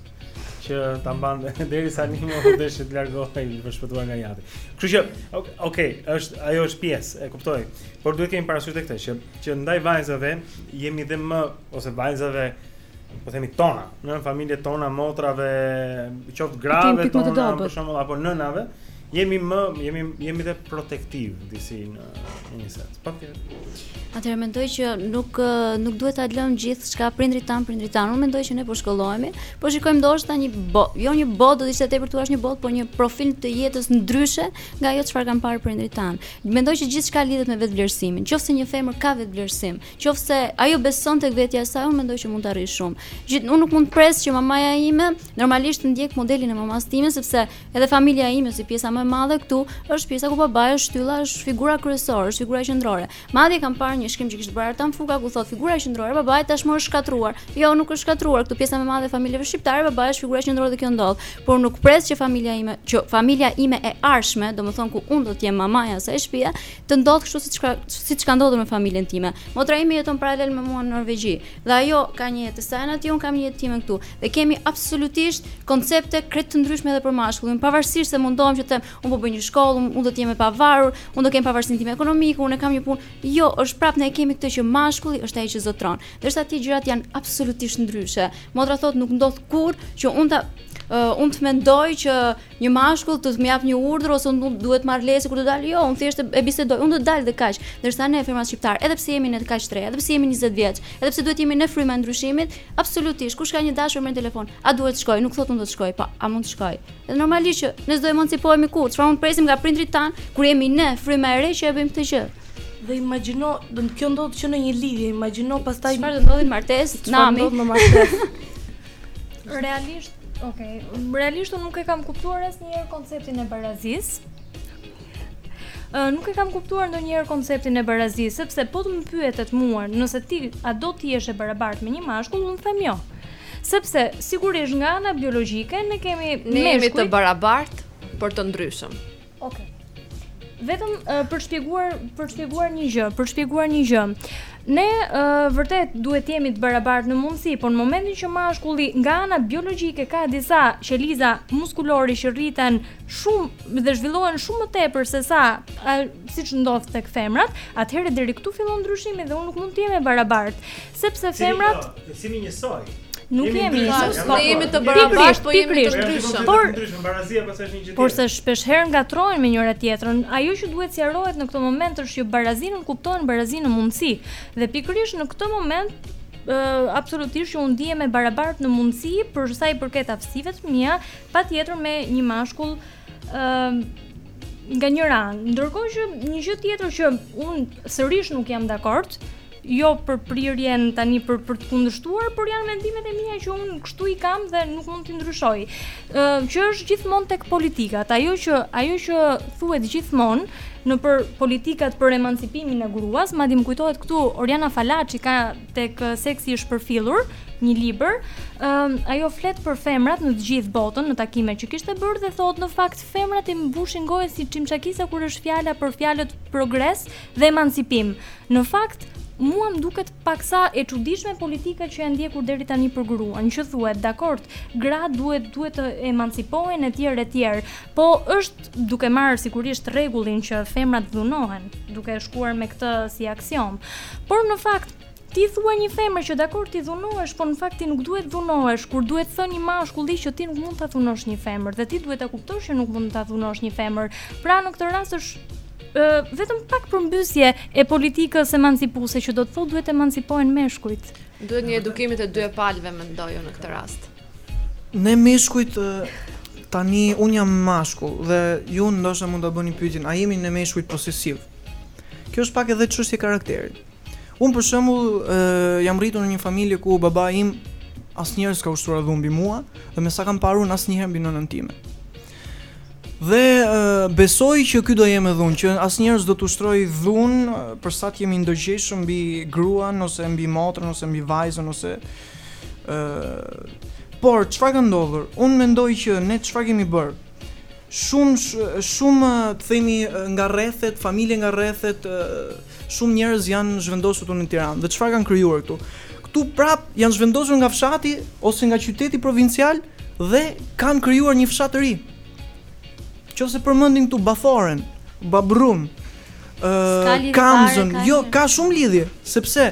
që ta mbante derisa Nimo deshi të largohej për të shpëtuar nga i ati. Kështu që, okay, okay, është ajo është pjesë, e kuptoj. Por duhet të kemi parasysh këtë që që ndaj vajzave jemi dhe më ose vajzave po themi tona, në familjet tona, motrave, qoftë grave tona, për shembull apo nënave, Jemi më, jemi jemi dhe protektivë disi në një sens. Po okay. Atëherë mendoj që nuk nuk duhet ta lëmë gjithçka prindërit tanë prindërit tanë. Unë mendoj që ne po shkollohemi, po shikojmë ndoshta një botë, jo një botë do të ishte tepër të thuash një botë, por një profil të jetës ndryshe nga ajo çfarë kanë parë prindërit tanë. Mendoj që gjithçka lidhet me vetëvlerësimin. Qoftë se një femër ka vetëvlerësim, qoftë se ajo beson tek vetja e saj, unë mendoj që mund të arrijë shumë. Gjithë unë nuk mund të pres që mamaja ime normalisht të ndjek modelin e mamasë time sepse Edhe familja ime si pjesa më e madhe këtu është pjesa ku babai është shtylla, është figura kryesore, është figura qendrore. Madje kam parë një shkrim që kishte bërë Artan Fuga ku thotë figura qendrore babai tashmë është shkatërruar. Jo, nuk është shkatërruar, këtu pjesa më e madhe e familjeve shqiptare babai është figura qendrore dhe kjo ndodh. Por nuk pres që familja ime, që familja ime e ardhshme, domethënë ku unë do të jem mamaja e shtëpisë, të ndodhë kështu siç ka siç ka ndodhur me familjen time. Motra ime jeton paralel me mua në Norvegji. Dhe ajo ka një jetë të sajën atje, unë kam një jetë timen këtu. Dhe kemi absolutisht koncepte krejt të ndryshme edhe për mashkullin. Pavarësisht se mundohem që të them, unë po bëj një shkollë, unë do të jem e pavarur, unë do kem pavarësinë time ekonomike, unë kam një punë. Jo, është prapë ne e kemi këtë që mashkulli është ai që zotëron. Ndërsa atje gjërat janë absolutisht ndryshe. Motra thotë nuk ndodh kurrë që unë ta uh, unë të mendoj që Një mashkull të më japë një urdhër ose unë duhet marr leje kur të dal. Jo, unë thjesht e bisedoj, unë do të dal dhe kaq. Ndërsa ne femrat shqiptare, edhe pse jemi ne kaq të reja, edhe pse jemi 20 vjeçe, edhe pse duhet jemi ne fryma e ndryshimit, absolutisht kush ka një dashur merr në telefon, a duhet të shkoj, nuk thotë unë do të shkoj, po a mund të shkoj. Dhe normalisht që ne s'do emancipohemi kurrë, çfarë mund presim nga prindërit tanë kur jemi ne fryma e re që e bëjmë këtë gjë. Dhe imagjino, domethënë kjo ndodh që në një lidhje, imagjino pastaj çfarë do ndodhi në martesë, nami. Çfarë do ndodhë në martesë? Realisht Ok, realisht unë nuk e kam kuptuar asnjëherë konceptin e barazisë. nuk e kam kuptuar ndonjëherë konceptin e barazisë, sepse po të më pyetet mua nëse ti a do të jesh e barabartë me një mashkull, unë them jo. Sepse sigurisht nga ana biologjike ne kemi ne jemi të barabartë por të ndryshëm. Okej. Vetëm uh, për të shpjeguar për të shpjeguar një gjë, për të shpjeguar një gjë. Ne uh, vërtet duhet të jemi të barabartë në mundësi, por në momentin që mashkulli nga ana biologjike ka disa qeliza muskulore që rriten shumë dhe zhvillohen shumë më tepër se sa uh, siç ndodh tek femrat, atëherë deri këtu fillon ndryshimi dhe unë nuk mund të jem e barabartë. Sepse femrat s'jemi njësoj. Nuk jemi njësoj. Ne jemi të barabartë, po jemi të ndryshëm. Por barazia pastaj është një gjë tjetër. Porse shpeshherë ngatërrohen me njëra-tjetrën. Ajo që duhet sqarohet në këtë moment është që barazinë unë kuptoj barazinë në mundësi. Dhe pikërisht në këtë moment Uh, absolutisht që unë ndihem e barabartë në mundësi për sa i përket aftësive të mia, patjetër me një mashkull ë uh, nga njëra anë. Ndërkohë që një gjë tjetër që unë sërish nuk jam dakord, Jo për prirjen tani për për të kundërshtuar, por janë mendimet e mia që unë kështu i kam dhe nuk mund t'i ndryshoj. Ë që është gjithmonë tek politikat, ajo që ajo që thuhet gjithmonë në për politikat për emancipimin e gruas, madje më kujtohet këtu Oriana Falaçi ka tek Seksi i shpërfillur një libër, ë ajo flet për femrat në të gjithë botën në takime që kishte bërë dhe thotë në fakt femrat e mbushin gojën si çamçakiza kur është fjala për fjalët progres dhe emancipim. Në fakt, mua më duket paksa e çuditshme politikat që janë ndjekur deri tani për gruan, që thuhet, dakord, gratë duhet duhet të emancipohen etj etj. Po është duke marrë sigurisht rregullin që femrat dhunohen, duke shkuar me këtë si aksion. Por në fakt Ti thua një femër që dakord ti dhunohesh, por në fakt ti nuk duhet dhunohesh, kur duhet t'i thonë një mashkulli që ti nuk mund ta dhunosh një femër dhe ti duhet ta kuptosh që nuk mund ta dhunosh një femër. Pra në këtë rast është ë vetëm pak përmbysje e politikës emancipuese që do të thotë duhet të emancipohen meshkujt. Duhet një edukim i të dy palëve mendoj unë në këtë rast. Ne meshkujt tani unë jam mashkull dhe ju ndoshta mund ta bëni pyetjen a jemi ne meshkujt posesivë. Kjo është pak edhe çështje karakteri. Unë për shembull jam rritur në një familje ku babai im asnjëherë s'ka ushtruar dhunë mbi mua dhe me sa kam parë unë asnjëherë mbi nënën time. Dhe uh, besoj që ky do jem edhe unë, që asnjëherë s'do të ushtroj dhunë për sa të jem i ndërgjegjshëm mbi gruan ose mbi motrën ose mbi vajzën ose uh, por çfarë ka ndodhur? Unë mendoj që ne çfarë kemi bërë? Shumë shumë të themi nga rrethet, familje nga rrethet, shumë njerëz janë zhvendosur këtu në Tiranë. Dhe çfarë kanë krijuar këtu? Këtu prapë janë zhvendosur nga fshati ose nga qyteti provincial dhe kanë krijuar një fshat të ri. Qoftë se përmendim këtu Bathoren, Babrrun, ë Kamzën, jo, ka shumë lidhje, sepse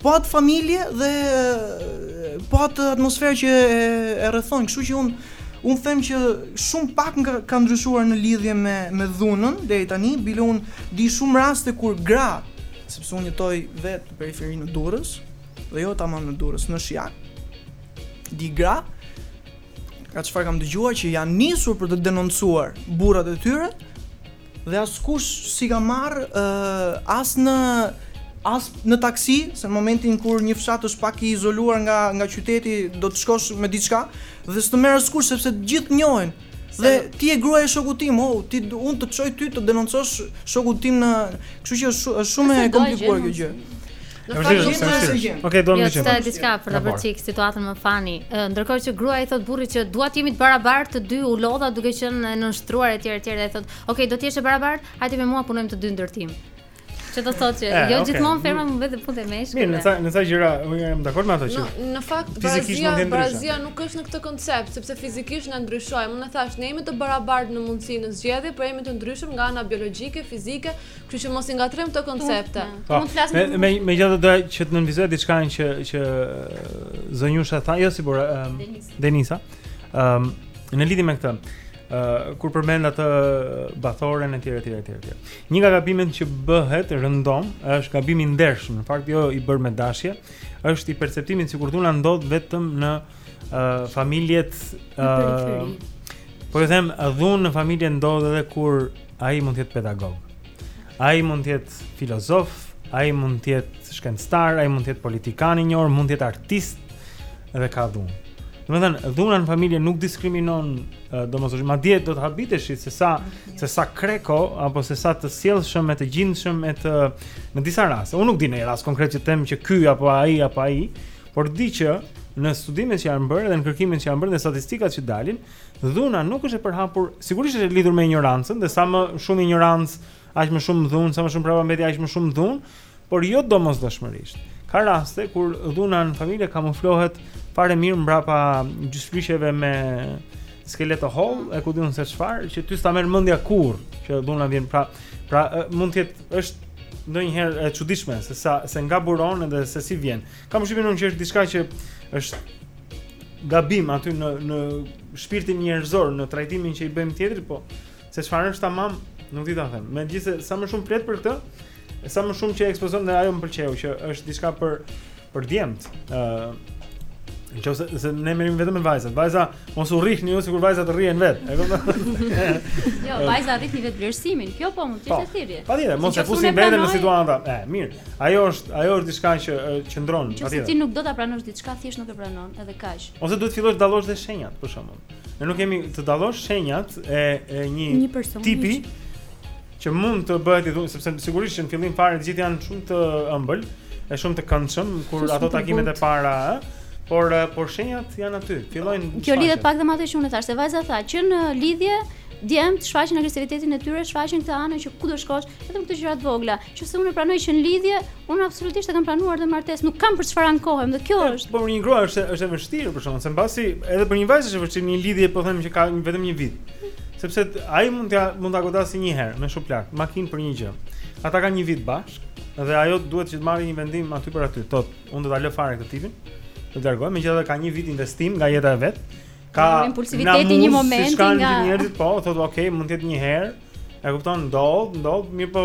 Po atë familje dhe po atë atmosferë që e rrethon, kështu që unë unë them që shumë pak nga ka ndryshuar në lidhje me me dhunën deri tani, bile unë di shumë raste kur gra, sepse unë jetoj vetë në periferi, në Durrës, dhe jo tamam në Durrës, në Shijak. Di gra nga çfarë kam dëgjuar që janë nisur për të denoncuar burrat e tyre, Dhe askush s'i ka marrë as në as në taksi, se në momentin kur një fshat është pak i izoluar nga nga qyteti, do të shkosh me diçka dhe s'të merr askush sepse të gjithë njihen. Dhe ti je gruaja e shokut tim, oh, ti unë të çoj ty të denoncosh shokun tim në, kështu që është shumë e komplikuar kjo gjë. Në fakt është gjë e gjë. Okej, duam të shkojmë. Është diçka për ta bërë çik situatën më funny. Ndërkohë që gruaja i thotë burrit që dua të jemi të barabartë, të dy u lodha duke qenë e nënshtruar etj etj dhe i thotë, "Ok, do të jesh e barabartë, hajde me mua punojmë të dy ndërtim." Që do thotë që jo gjithmonë femra mund të bëjë punë meshkujsh. Mirë, në sa në sa gjëra unë jam dakord me ato që. Në fakt, barazia, barazia nuk është në këtë koncept, sepse fizikisht ne ndryshojmë. Unë thashë, ne jemi të barabartë në mundësi në zgjedhje, por jemi të ndryshëm nga ana biologjike, fizike, Kështu që mos i ngatërrojmë këto koncepte. Po, mund të flasim me me megjithatë do që të nënvizoj diçka që që zonjusha tha, jo sigur, um, Denisa. Ëm um, në lidhje me këtë, ë uh, kur përmend atë Bathoren etj etj etj. Një nga gabimet që bëhet rëndom është gabimi i ndershëm, në fakt jo i bërë me dashje, është i perceptimit sikur dhuna ndodh vetëm në ë uh, familjet ë uh, Po ju them, dhunë në familje ndodh edhe kur Ai mund të jetë pedagog. Ai mund të jetë filozof, ai mund të jetë shkencëtar, ai mund të jetë politikan i njohur, mund të jetë artist dhe ka dhunë. Domethënë, dhuna në familje nuk diskriminon domosdoshmë, madje do të habiteshi se sa se sa kreko apo se sa të sjellshëm e të gjindshëm e të në disa raste. Unë nuk di në një rast konkret që them që ky apo ai apo ai, por di që në studimet që janë bërë dhe në kërkimet që janë bërë dhe statistikat që dalin, Dhuna nuk është e përhapur, sigurisht është e lidhur me injorancën dhe sa më shumë injorancë, aq më shumë dhunë, sa më shumë prapambetje aq më shumë dhunë, por jo domosdoshmërisht. Ka raste kur dhuna në familje kamuflohet fare mirë mbrapa këmisheve me skeleto hall, e ku di unë se çfarë, që ty s'ta merr mendja kurrë që dhuna vjen pra, pra mund të jetë është ndonjëherë e çuditshme se sa se nga buron edhe se si vjen. Kam përshtypjen unë që është diçka që është gabim aty në në shpirtin njerëzor, në trajtimin që i bëjmë tjetrit, po se çfarë është tamam, nuk di ta them. Megjithëse sa më shumë flet për këtë, sa më shumë që e ekspozon dhe ajo më pëlqeu që është diçka për për djemtë. Ëh, uh, nëse ne merremi vetëm me vajzat, vajza Mos u rrihni ju sikur vajzat rrihen vetë. E kupton? jo, vajza rrihni vet vlerësimin. Kjo po mund të ishte po, thirrje. Patjetër, mos e fusni veten në situata. E, mirë. Ajo është, ajo është diçka që qëndron, patjetër. Nëse ti nuk do ta pranosh diçka, thjesht nuk e pranon, edhe kaq. Ose duhet të fillosh të dallosh dhe shenjat, për shembull. Ne nuk kemi të dallosh shenjat e e një, një person, tipi. Një që mund të bëhet i dhunshëm, sepse sigurisht që në fillim fare të gjithë janë shumë të ëmbël, e shumë të këndshëm kur ato takimet e para, ëh. Por por shenjat janë aty. Fillojnë. Kjo lidhet pak dhe me atë që unë thashë, se vajza tha që në lidhje djemtë shfaqin agresivitetin e tyre, shfaqin këtë anë që ku do shkosh, vetëm këto gjëra të vogla. Qoftë se unë e pranoj që në lidhje, unë absolutisht e kam pranuar dhe në martesë, nuk kam për çfarë ankohem dhe kjo është. Po për një grua është është e vështirë për shkakun se mbasi edhe për një vajzë është e vështirë në lidhje, po them që ka vetëm një vit. Sepse ai mund t'ia mund ta godasi një herë me shuplakë në makinë për një gjë. Ata kanë një vit bashkë dhe ajo duhet që të marrë një vendim aty për aty. Thotë, unë do ta lë fare këtë tipin. Do ta largoj, megjithatë ka një vit investim nga jeta e vet. Ka po, impulsiviteti një moment nga njerëzit, po, thotë, "Ok, mund të jetë një herë." E kupton, ndodh, ndodh, mirëpo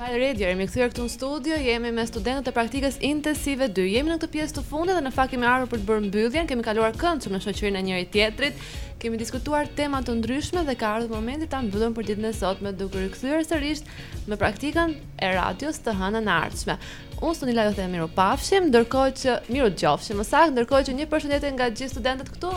Hi Radio, jemi kthyer këtu në studio, jemi me studentët e praktikës intensive 2. Jemi në këtë pjesë të fundit dhe në fakt kemi ardhur për të bërë mbylljen, kemi kaluar këndshëm në shoqërinë e njëri-tjetrit. Kemi diskutuar tema të ndryshme dhe ka ardhur momenti ta mbyllim për ditën e sotme duke u rikthyer sërish me praktikën e radios të hënën e ardhshme. Unë sot ju lë, them mirupafshim, ndërkohë që mirudëgjofshim, më saktë, ndërkohë që një përshëndetje nga gjithë studentët këtu,